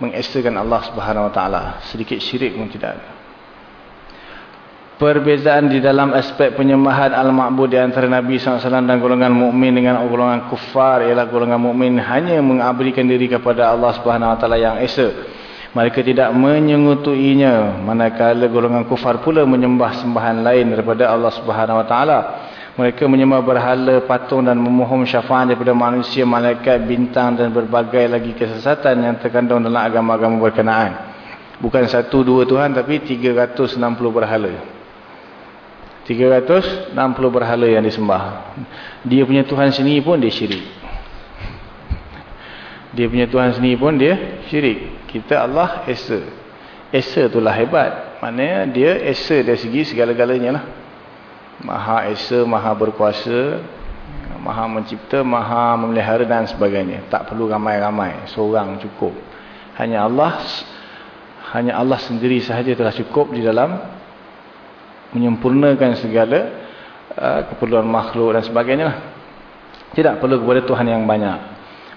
Speaker 2: mengesakan Allah Subhanahu Wa Taala sedikit syirik pun tidak ada perbezaan di dalam aspek penyembahan al-ma'bud di antara Nabi SAW dan golongan mukmin dengan golongan kufar ialah golongan mukmin hanya mengabdikan diri kepada Allah Subhanahu Wa Taala yang esa mereka tidak menyengutuinya manakala golongan kufar pula menyembah sembahan lain daripada Allah Subhanahu Wa Taala mereka menyembah berhala, patung dan memohon syafaat daripada manusia, malaikat, bintang dan berbagai lagi kesesatan yang terkandung dalam agama-agama berkenaan. Bukan satu dua Tuhan tapi 360 berhala. 360 berhala yang disembah. Dia punya Tuhan sendiri pun dia syirik. Dia punya Tuhan sendiri pun dia syirik. Kita Allah Esa. Esa itulah hebat. Maknanya dia Esa dari segi segala-galanya lah. Maha Esa, Maha Berkuasa, Maha Mencipta, Maha Memelihara dan sebagainya. Tak perlu ramai-ramai. Seorang cukup. Hanya Allah hanya Allah sendiri sahaja telah cukup di dalam menyempurnakan segala uh, keperluan makhluk dan sebagainya lah. Tidak perlu kepada Tuhan yang banyak.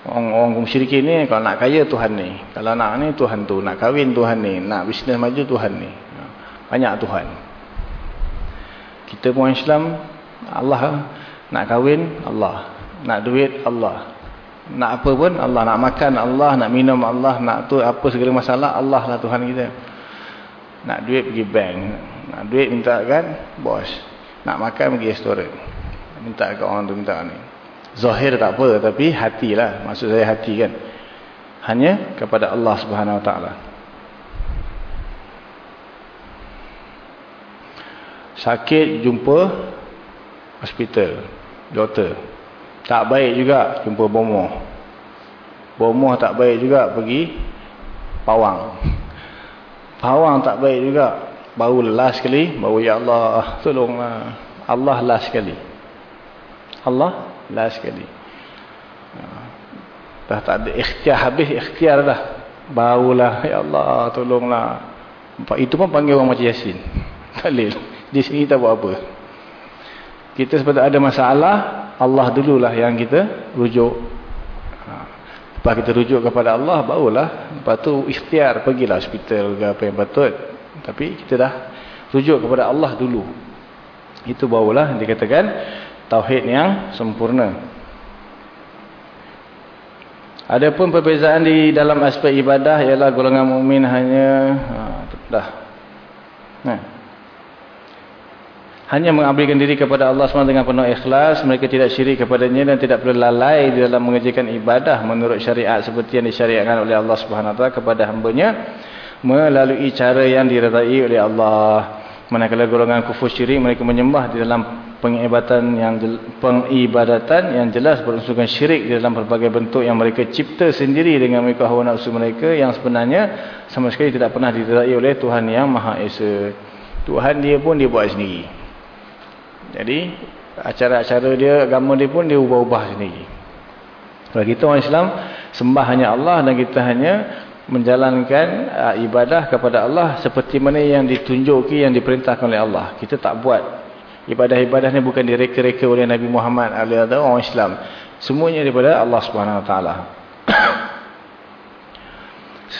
Speaker 2: Orang-orang musyrikin ni kalau nak kaya Tuhan ni. Kalau nak ni Tuhan tu. Nak kahwin Tuhan ni. Nak bisnes maju Tuhan ni. Banyak Tuhan. Kita pun Islam Allah nak kahwin Allah. Nak duit Allah. Nak apa pun Allah. Nak makan Allah. Nak minum Allah. Nak tu apa segala masalah Allah lah Tuhan kita. Nak duit pergi bank. Nak duit minta kan bos. Nak makan pergi restoran. Minta ke orang tu minta ni. Zahir tak apa tapi hati lah. Maksud saya hati kan. Hanya kepada Allah subhanahu wa ta'ala. Sakit jumpa hospital. Doktor. Tak baik juga jumpa bomoh. Bomoh tak baik juga pergi pawang. Pawang tak baik juga baru last sekali baru ya Allah tolonglah. Allah last sekali. Allah last sekali. Dah tak ada ikhtiar habis ikhtiar dah. Barulah ya Allah tolonglah. Itu pun panggil orang macam Yasin. Khalil di sini tak buat apa. Kita sebab ada masalah Allah dululah yang kita rujuk. Lepas kita rujuk kepada Allah barulah. Lepas tu ikhtiar pergilah hospital ke apa yang patut tapi kita dah rujuk kepada Allah dulu. Itu barulah dikatakan tauhid yang sempurna. Adapun perbezaan di dalam aspek ibadah ialah golongan mukmin hanya ha, dah. Nah. Hanya mengabdikan diri kepada Allah SWT dengan penuh ikhlas. Mereka tidak syirik kepadanya dan tidak perlu lalai dalam mengerjakan ibadah menurut syariat seperti yang disyariatkan oleh Allah SWT kepada hambanya melalui cara yang diredai oleh Allah. Manakala golongan kufur syirik mereka menyembah di dalam pengibadatan yang pengibadatan yang jelas berunsurkan syirik di dalam berbagai bentuk yang mereka cipta sendiri dengan mereka hawa nafsu mereka yang sebenarnya sama sekali tidak pernah diredai oleh Tuhan yang Maha Esa. Tuhan dia pun dia buat sendiri. Jadi acara-acara dia agama dia pun dia ubah-ubah sendiri. Kalau kita orang Islam sembah hanya Allah dan kita hanya menjalankan uh, ibadah kepada Allah seperti mana yang ditunjuki yang diperintahkan oleh Allah. Kita tak buat ibadah-ibadah ni bukan direka-reka oleh Nabi Muhammad atau orang Islam. Semuanya daripada Allah Subhanahu Taala.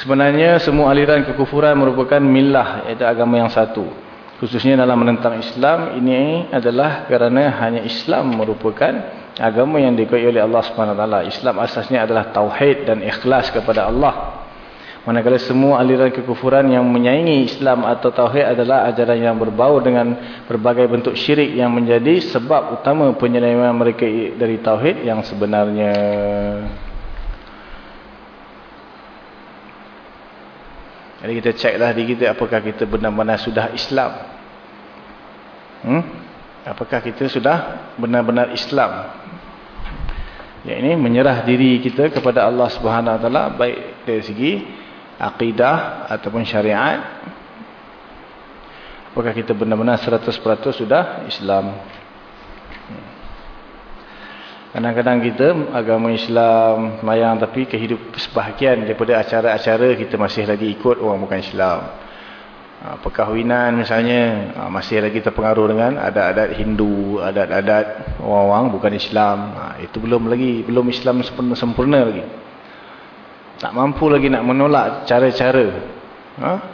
Speaker 2: Sebenarnya semua aliran kekufuran merupakan milah iaitu agama yang satu. Khususnya dalam menentang Islam ini adalah kerana hanya Islam merupakan agama yang dikuasai oleh Allah Subhanahu Taala. Islam asasnya adalah tauhid dan ikhlas kepada Allah. Manakala semua aliran kekufuran yang menyaingi Islam atau Tauhid adalah ajaran yang berbau dengan berbagai bentuk syirik yang menjadi sebab utama penyelewengan mereka dari Tauhid yang sebenarnya. Jadi kita ceklah diri kita apakah kita benar-benar sudah Islam. Hmm? Apakah kita sudah benar-benar Islam. Ya ini menyerah diri kita kepada Allah Subhanahu Taala baik dari segi akidah ataupun syariat apakah kita benar-benar 100% sudah Islam Kadang-kadang kita agama Islam mayang tapi kehidupan sebahagian daripada acara-acara kita masih lagi ikut orang bukan Islam. Ha, perkahwinan misalnya ha, masih lagi terpengaruh dengan adat-adat Hindu, adat-adat orang-orang bukan Islam. Ha, itu belum lagi belum Islam sempurna, sempurna lagi. Tak mampu lagi nak menolak cara-cara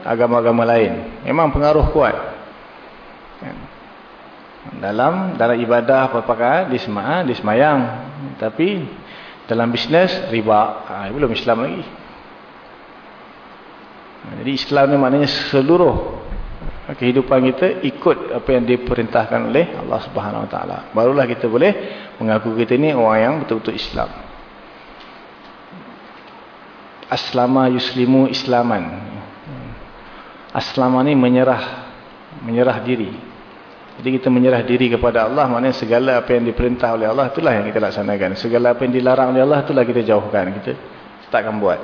Speaker 2: agama-agama lain. Memang pengaruh kuat. Kan? dalam dalam ibadah apa-apa di sema di semayang tapi dalam bisnes riba ha, belum Islam lagi jadi Islam ni maknanya seluruh kehidupan kita ikut apa yang diperintahkan oleh Allah Subhanahu Wa Taala barulah kita boleh mengaku kita ni orang yang betul-betul Islam aslama yuslimu islaman aslama ni menyerah menyerah diri jadi kita menyerah diri kepada Allah, maknanya segala apa yang diperintah oleh Allah, itulah yang kita laksanakan. Segala apa yang dilarang oleh Allah, itulah kita jauhkan. Kita takkan buat.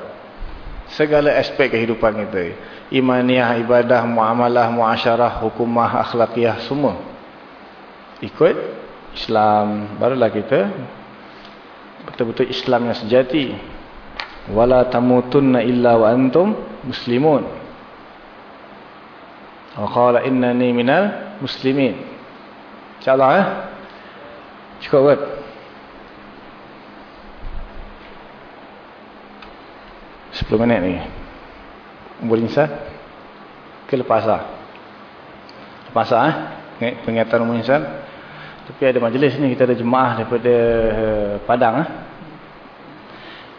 Speaker 2: Segala aspek kehidupan kita. Imaniah, ibadah, muamalah, muasyarah, hukumah, akhlakiyah, semua. Ikut Islam. Barulah kita betul-betul Islam yang sejati. Wala tamutunna illa wa antum muslimun. Wa qala innani minal muslimin. InsyaAllah eh. Cukup kan? Sepuluh minit ni. Boleh insan? Ke lepas lah? Lepas lah eh. Pengingatan umum insan. Tapi ada majlis ni. Kita ada jemaah daripada uh, Padang eh.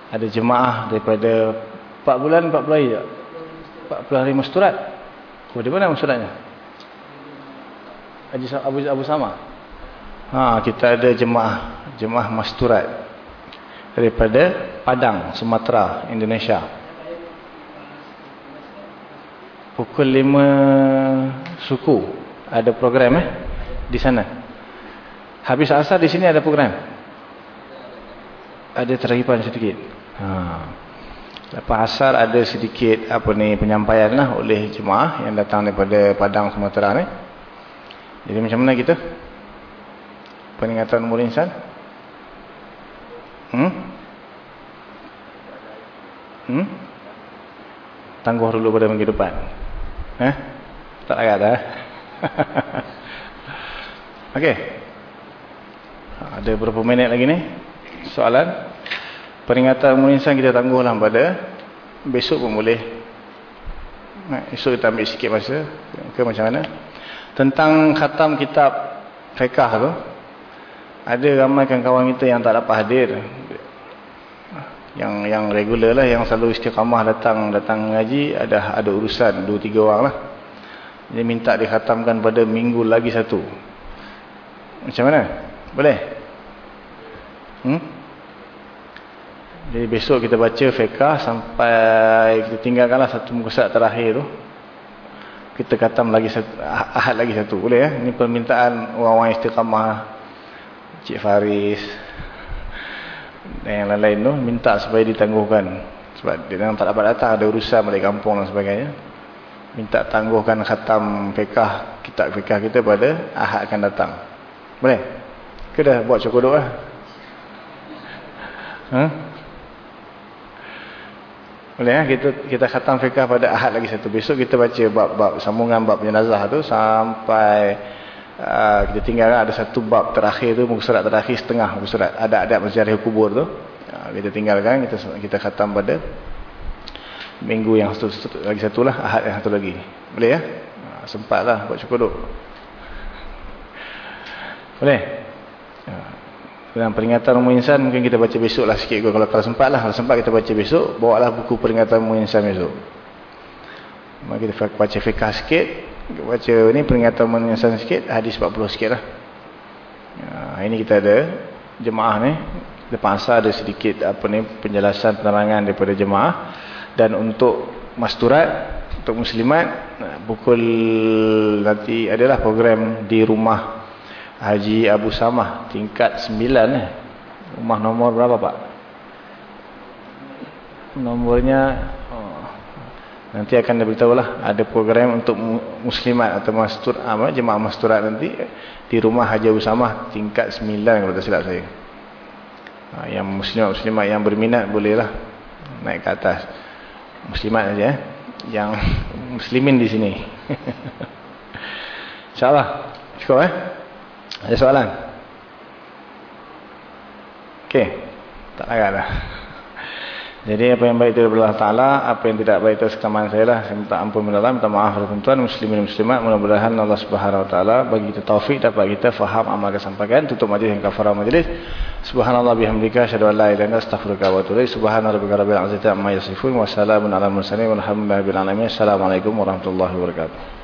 Speaker 2: Ada jemaah daripada 4 bulan, 40 hari tak? 40 hari masturat. Oh, di mana masturatnya? Haji Abu Abu Sama. Ha, kita ada jemaah jemaah masturat daripada Padang, Sumatera, Indonesia. Pukul 5 suku ada program eh di sana. Habis asar di sini ada program. Ada terahipan sedikit. Ha. Lepas asar ada sedikit apa ni penyampaian lah oleh jemaah yang datang daripada Padang, Sumatera ni. Jadi macam mana kita? Peningatan umur insan? Hmm? Hmm? Tangguh dulu pada minggu depan. Eh? Tak agak dah. Okey. Ada berapa minit lagi ni? Soalan? Peringatan umur insan kita tangguhlah pada besok pun boleh. Esok kita ambil sikit masa. Ke macam mana? tentang khatam kitab fiqah tu ada ramai kawan kita yang tak dapat hadir yang yang regular lah yang selalu istiqamah datang datang ngaji ada ada urusan 2 3 orang lah dia minta dikhatamkan pada minggu lagi satu macam mana boleh hmm? Jadi besok kita baca fiqah sampai kita tinggalkanlah satu muka surat terakhir tu. Kita katam lagi satu, ahad lagi satu. Boleh ya? Ini permintaan orang-orang istiqamah. Cik Faris. Dan yang lain-lain tu minta supaya ditangguhkan. Sebab dia memang tak dapat datang. Ada urusan balik kampung dan sebagainya. Minta tangguhkan khatam fiqah kitab fiqah kita pada ahad akan datang. Boleh? Ke dah buat cukup doa ha? Boleh ya? Kita kita khatam fiqah pada ahad lagi satu. Besok kita baca bab-bab sambungan bab jenazah tu sampai uh, kita tinggal ada satu bab terakhir tu muka surat terakhir setengah muka surat. Ada ada masyarakat kubur tu. Uh, kita tinggalkan kita kita khatam pada minggu yang satu, satu lagi satu lah ahad yang satu lagi. Boleh ya? Uh, sempatlah buat cukup duk. Boleh? Uh. Dan peringatan umur insan mungkin kita baca besok lah sikit. Kalau, kalau sempat lah. Kalau sempat kita baca besok. Bawa lah buku peringatan umur insan besok. Mari kita baca fiqah sikit. Baca ni peringatan umur insan sikit. Hadis 40 sikit lah. Ya, ini kita ada jemaah ni. Depan asal ada sedikit apa ni penjelasan penerangan daripada jemaah. Dan untuk masturat. Untuk muslimat. Pukul nanti adalah program di rumah Haji Abu Samah tingkat 9 eh. Rumah nomor berapa Pak? Nomornya oh, nanti akan diberitahu lah ada program untuk muslimat atau mastur apa jemaah masturat nanti di rumah Haji Abu Samah tingkat 9 kalau tak silap saya. Ha, yang muslimat-muslimat yang berminat bolehlah naik ke atas. Muslimat saja eh. Yang muslimin di sini. InsyaAllah. Cukup eh? Ada soalan? Okey. Tak larat dah. Jadi apa yang baik itu dari Allah Ta'ala, apa yang tidak baik itu sekaman saya lah. Saya minta ampun minta minta maaf kepada tuan-tuan, muslimin muslimat. Mudah-mudahan Allah Subhanahu Wa Ta'ala bagi kita taufik dapat kita faham amal kesampaian. Tutup majlis yang kafarah majlis. Subhanallah bihamdika, syadu an la ilaha illa astaghfiruka wa atubu ilaik. Subhana rabbika rabbil izzati amma yasifun wa salamun ala mursalin walhamdulillahi rabbil alamin. Assalamualaikum warahmatullahi wabarakatuh.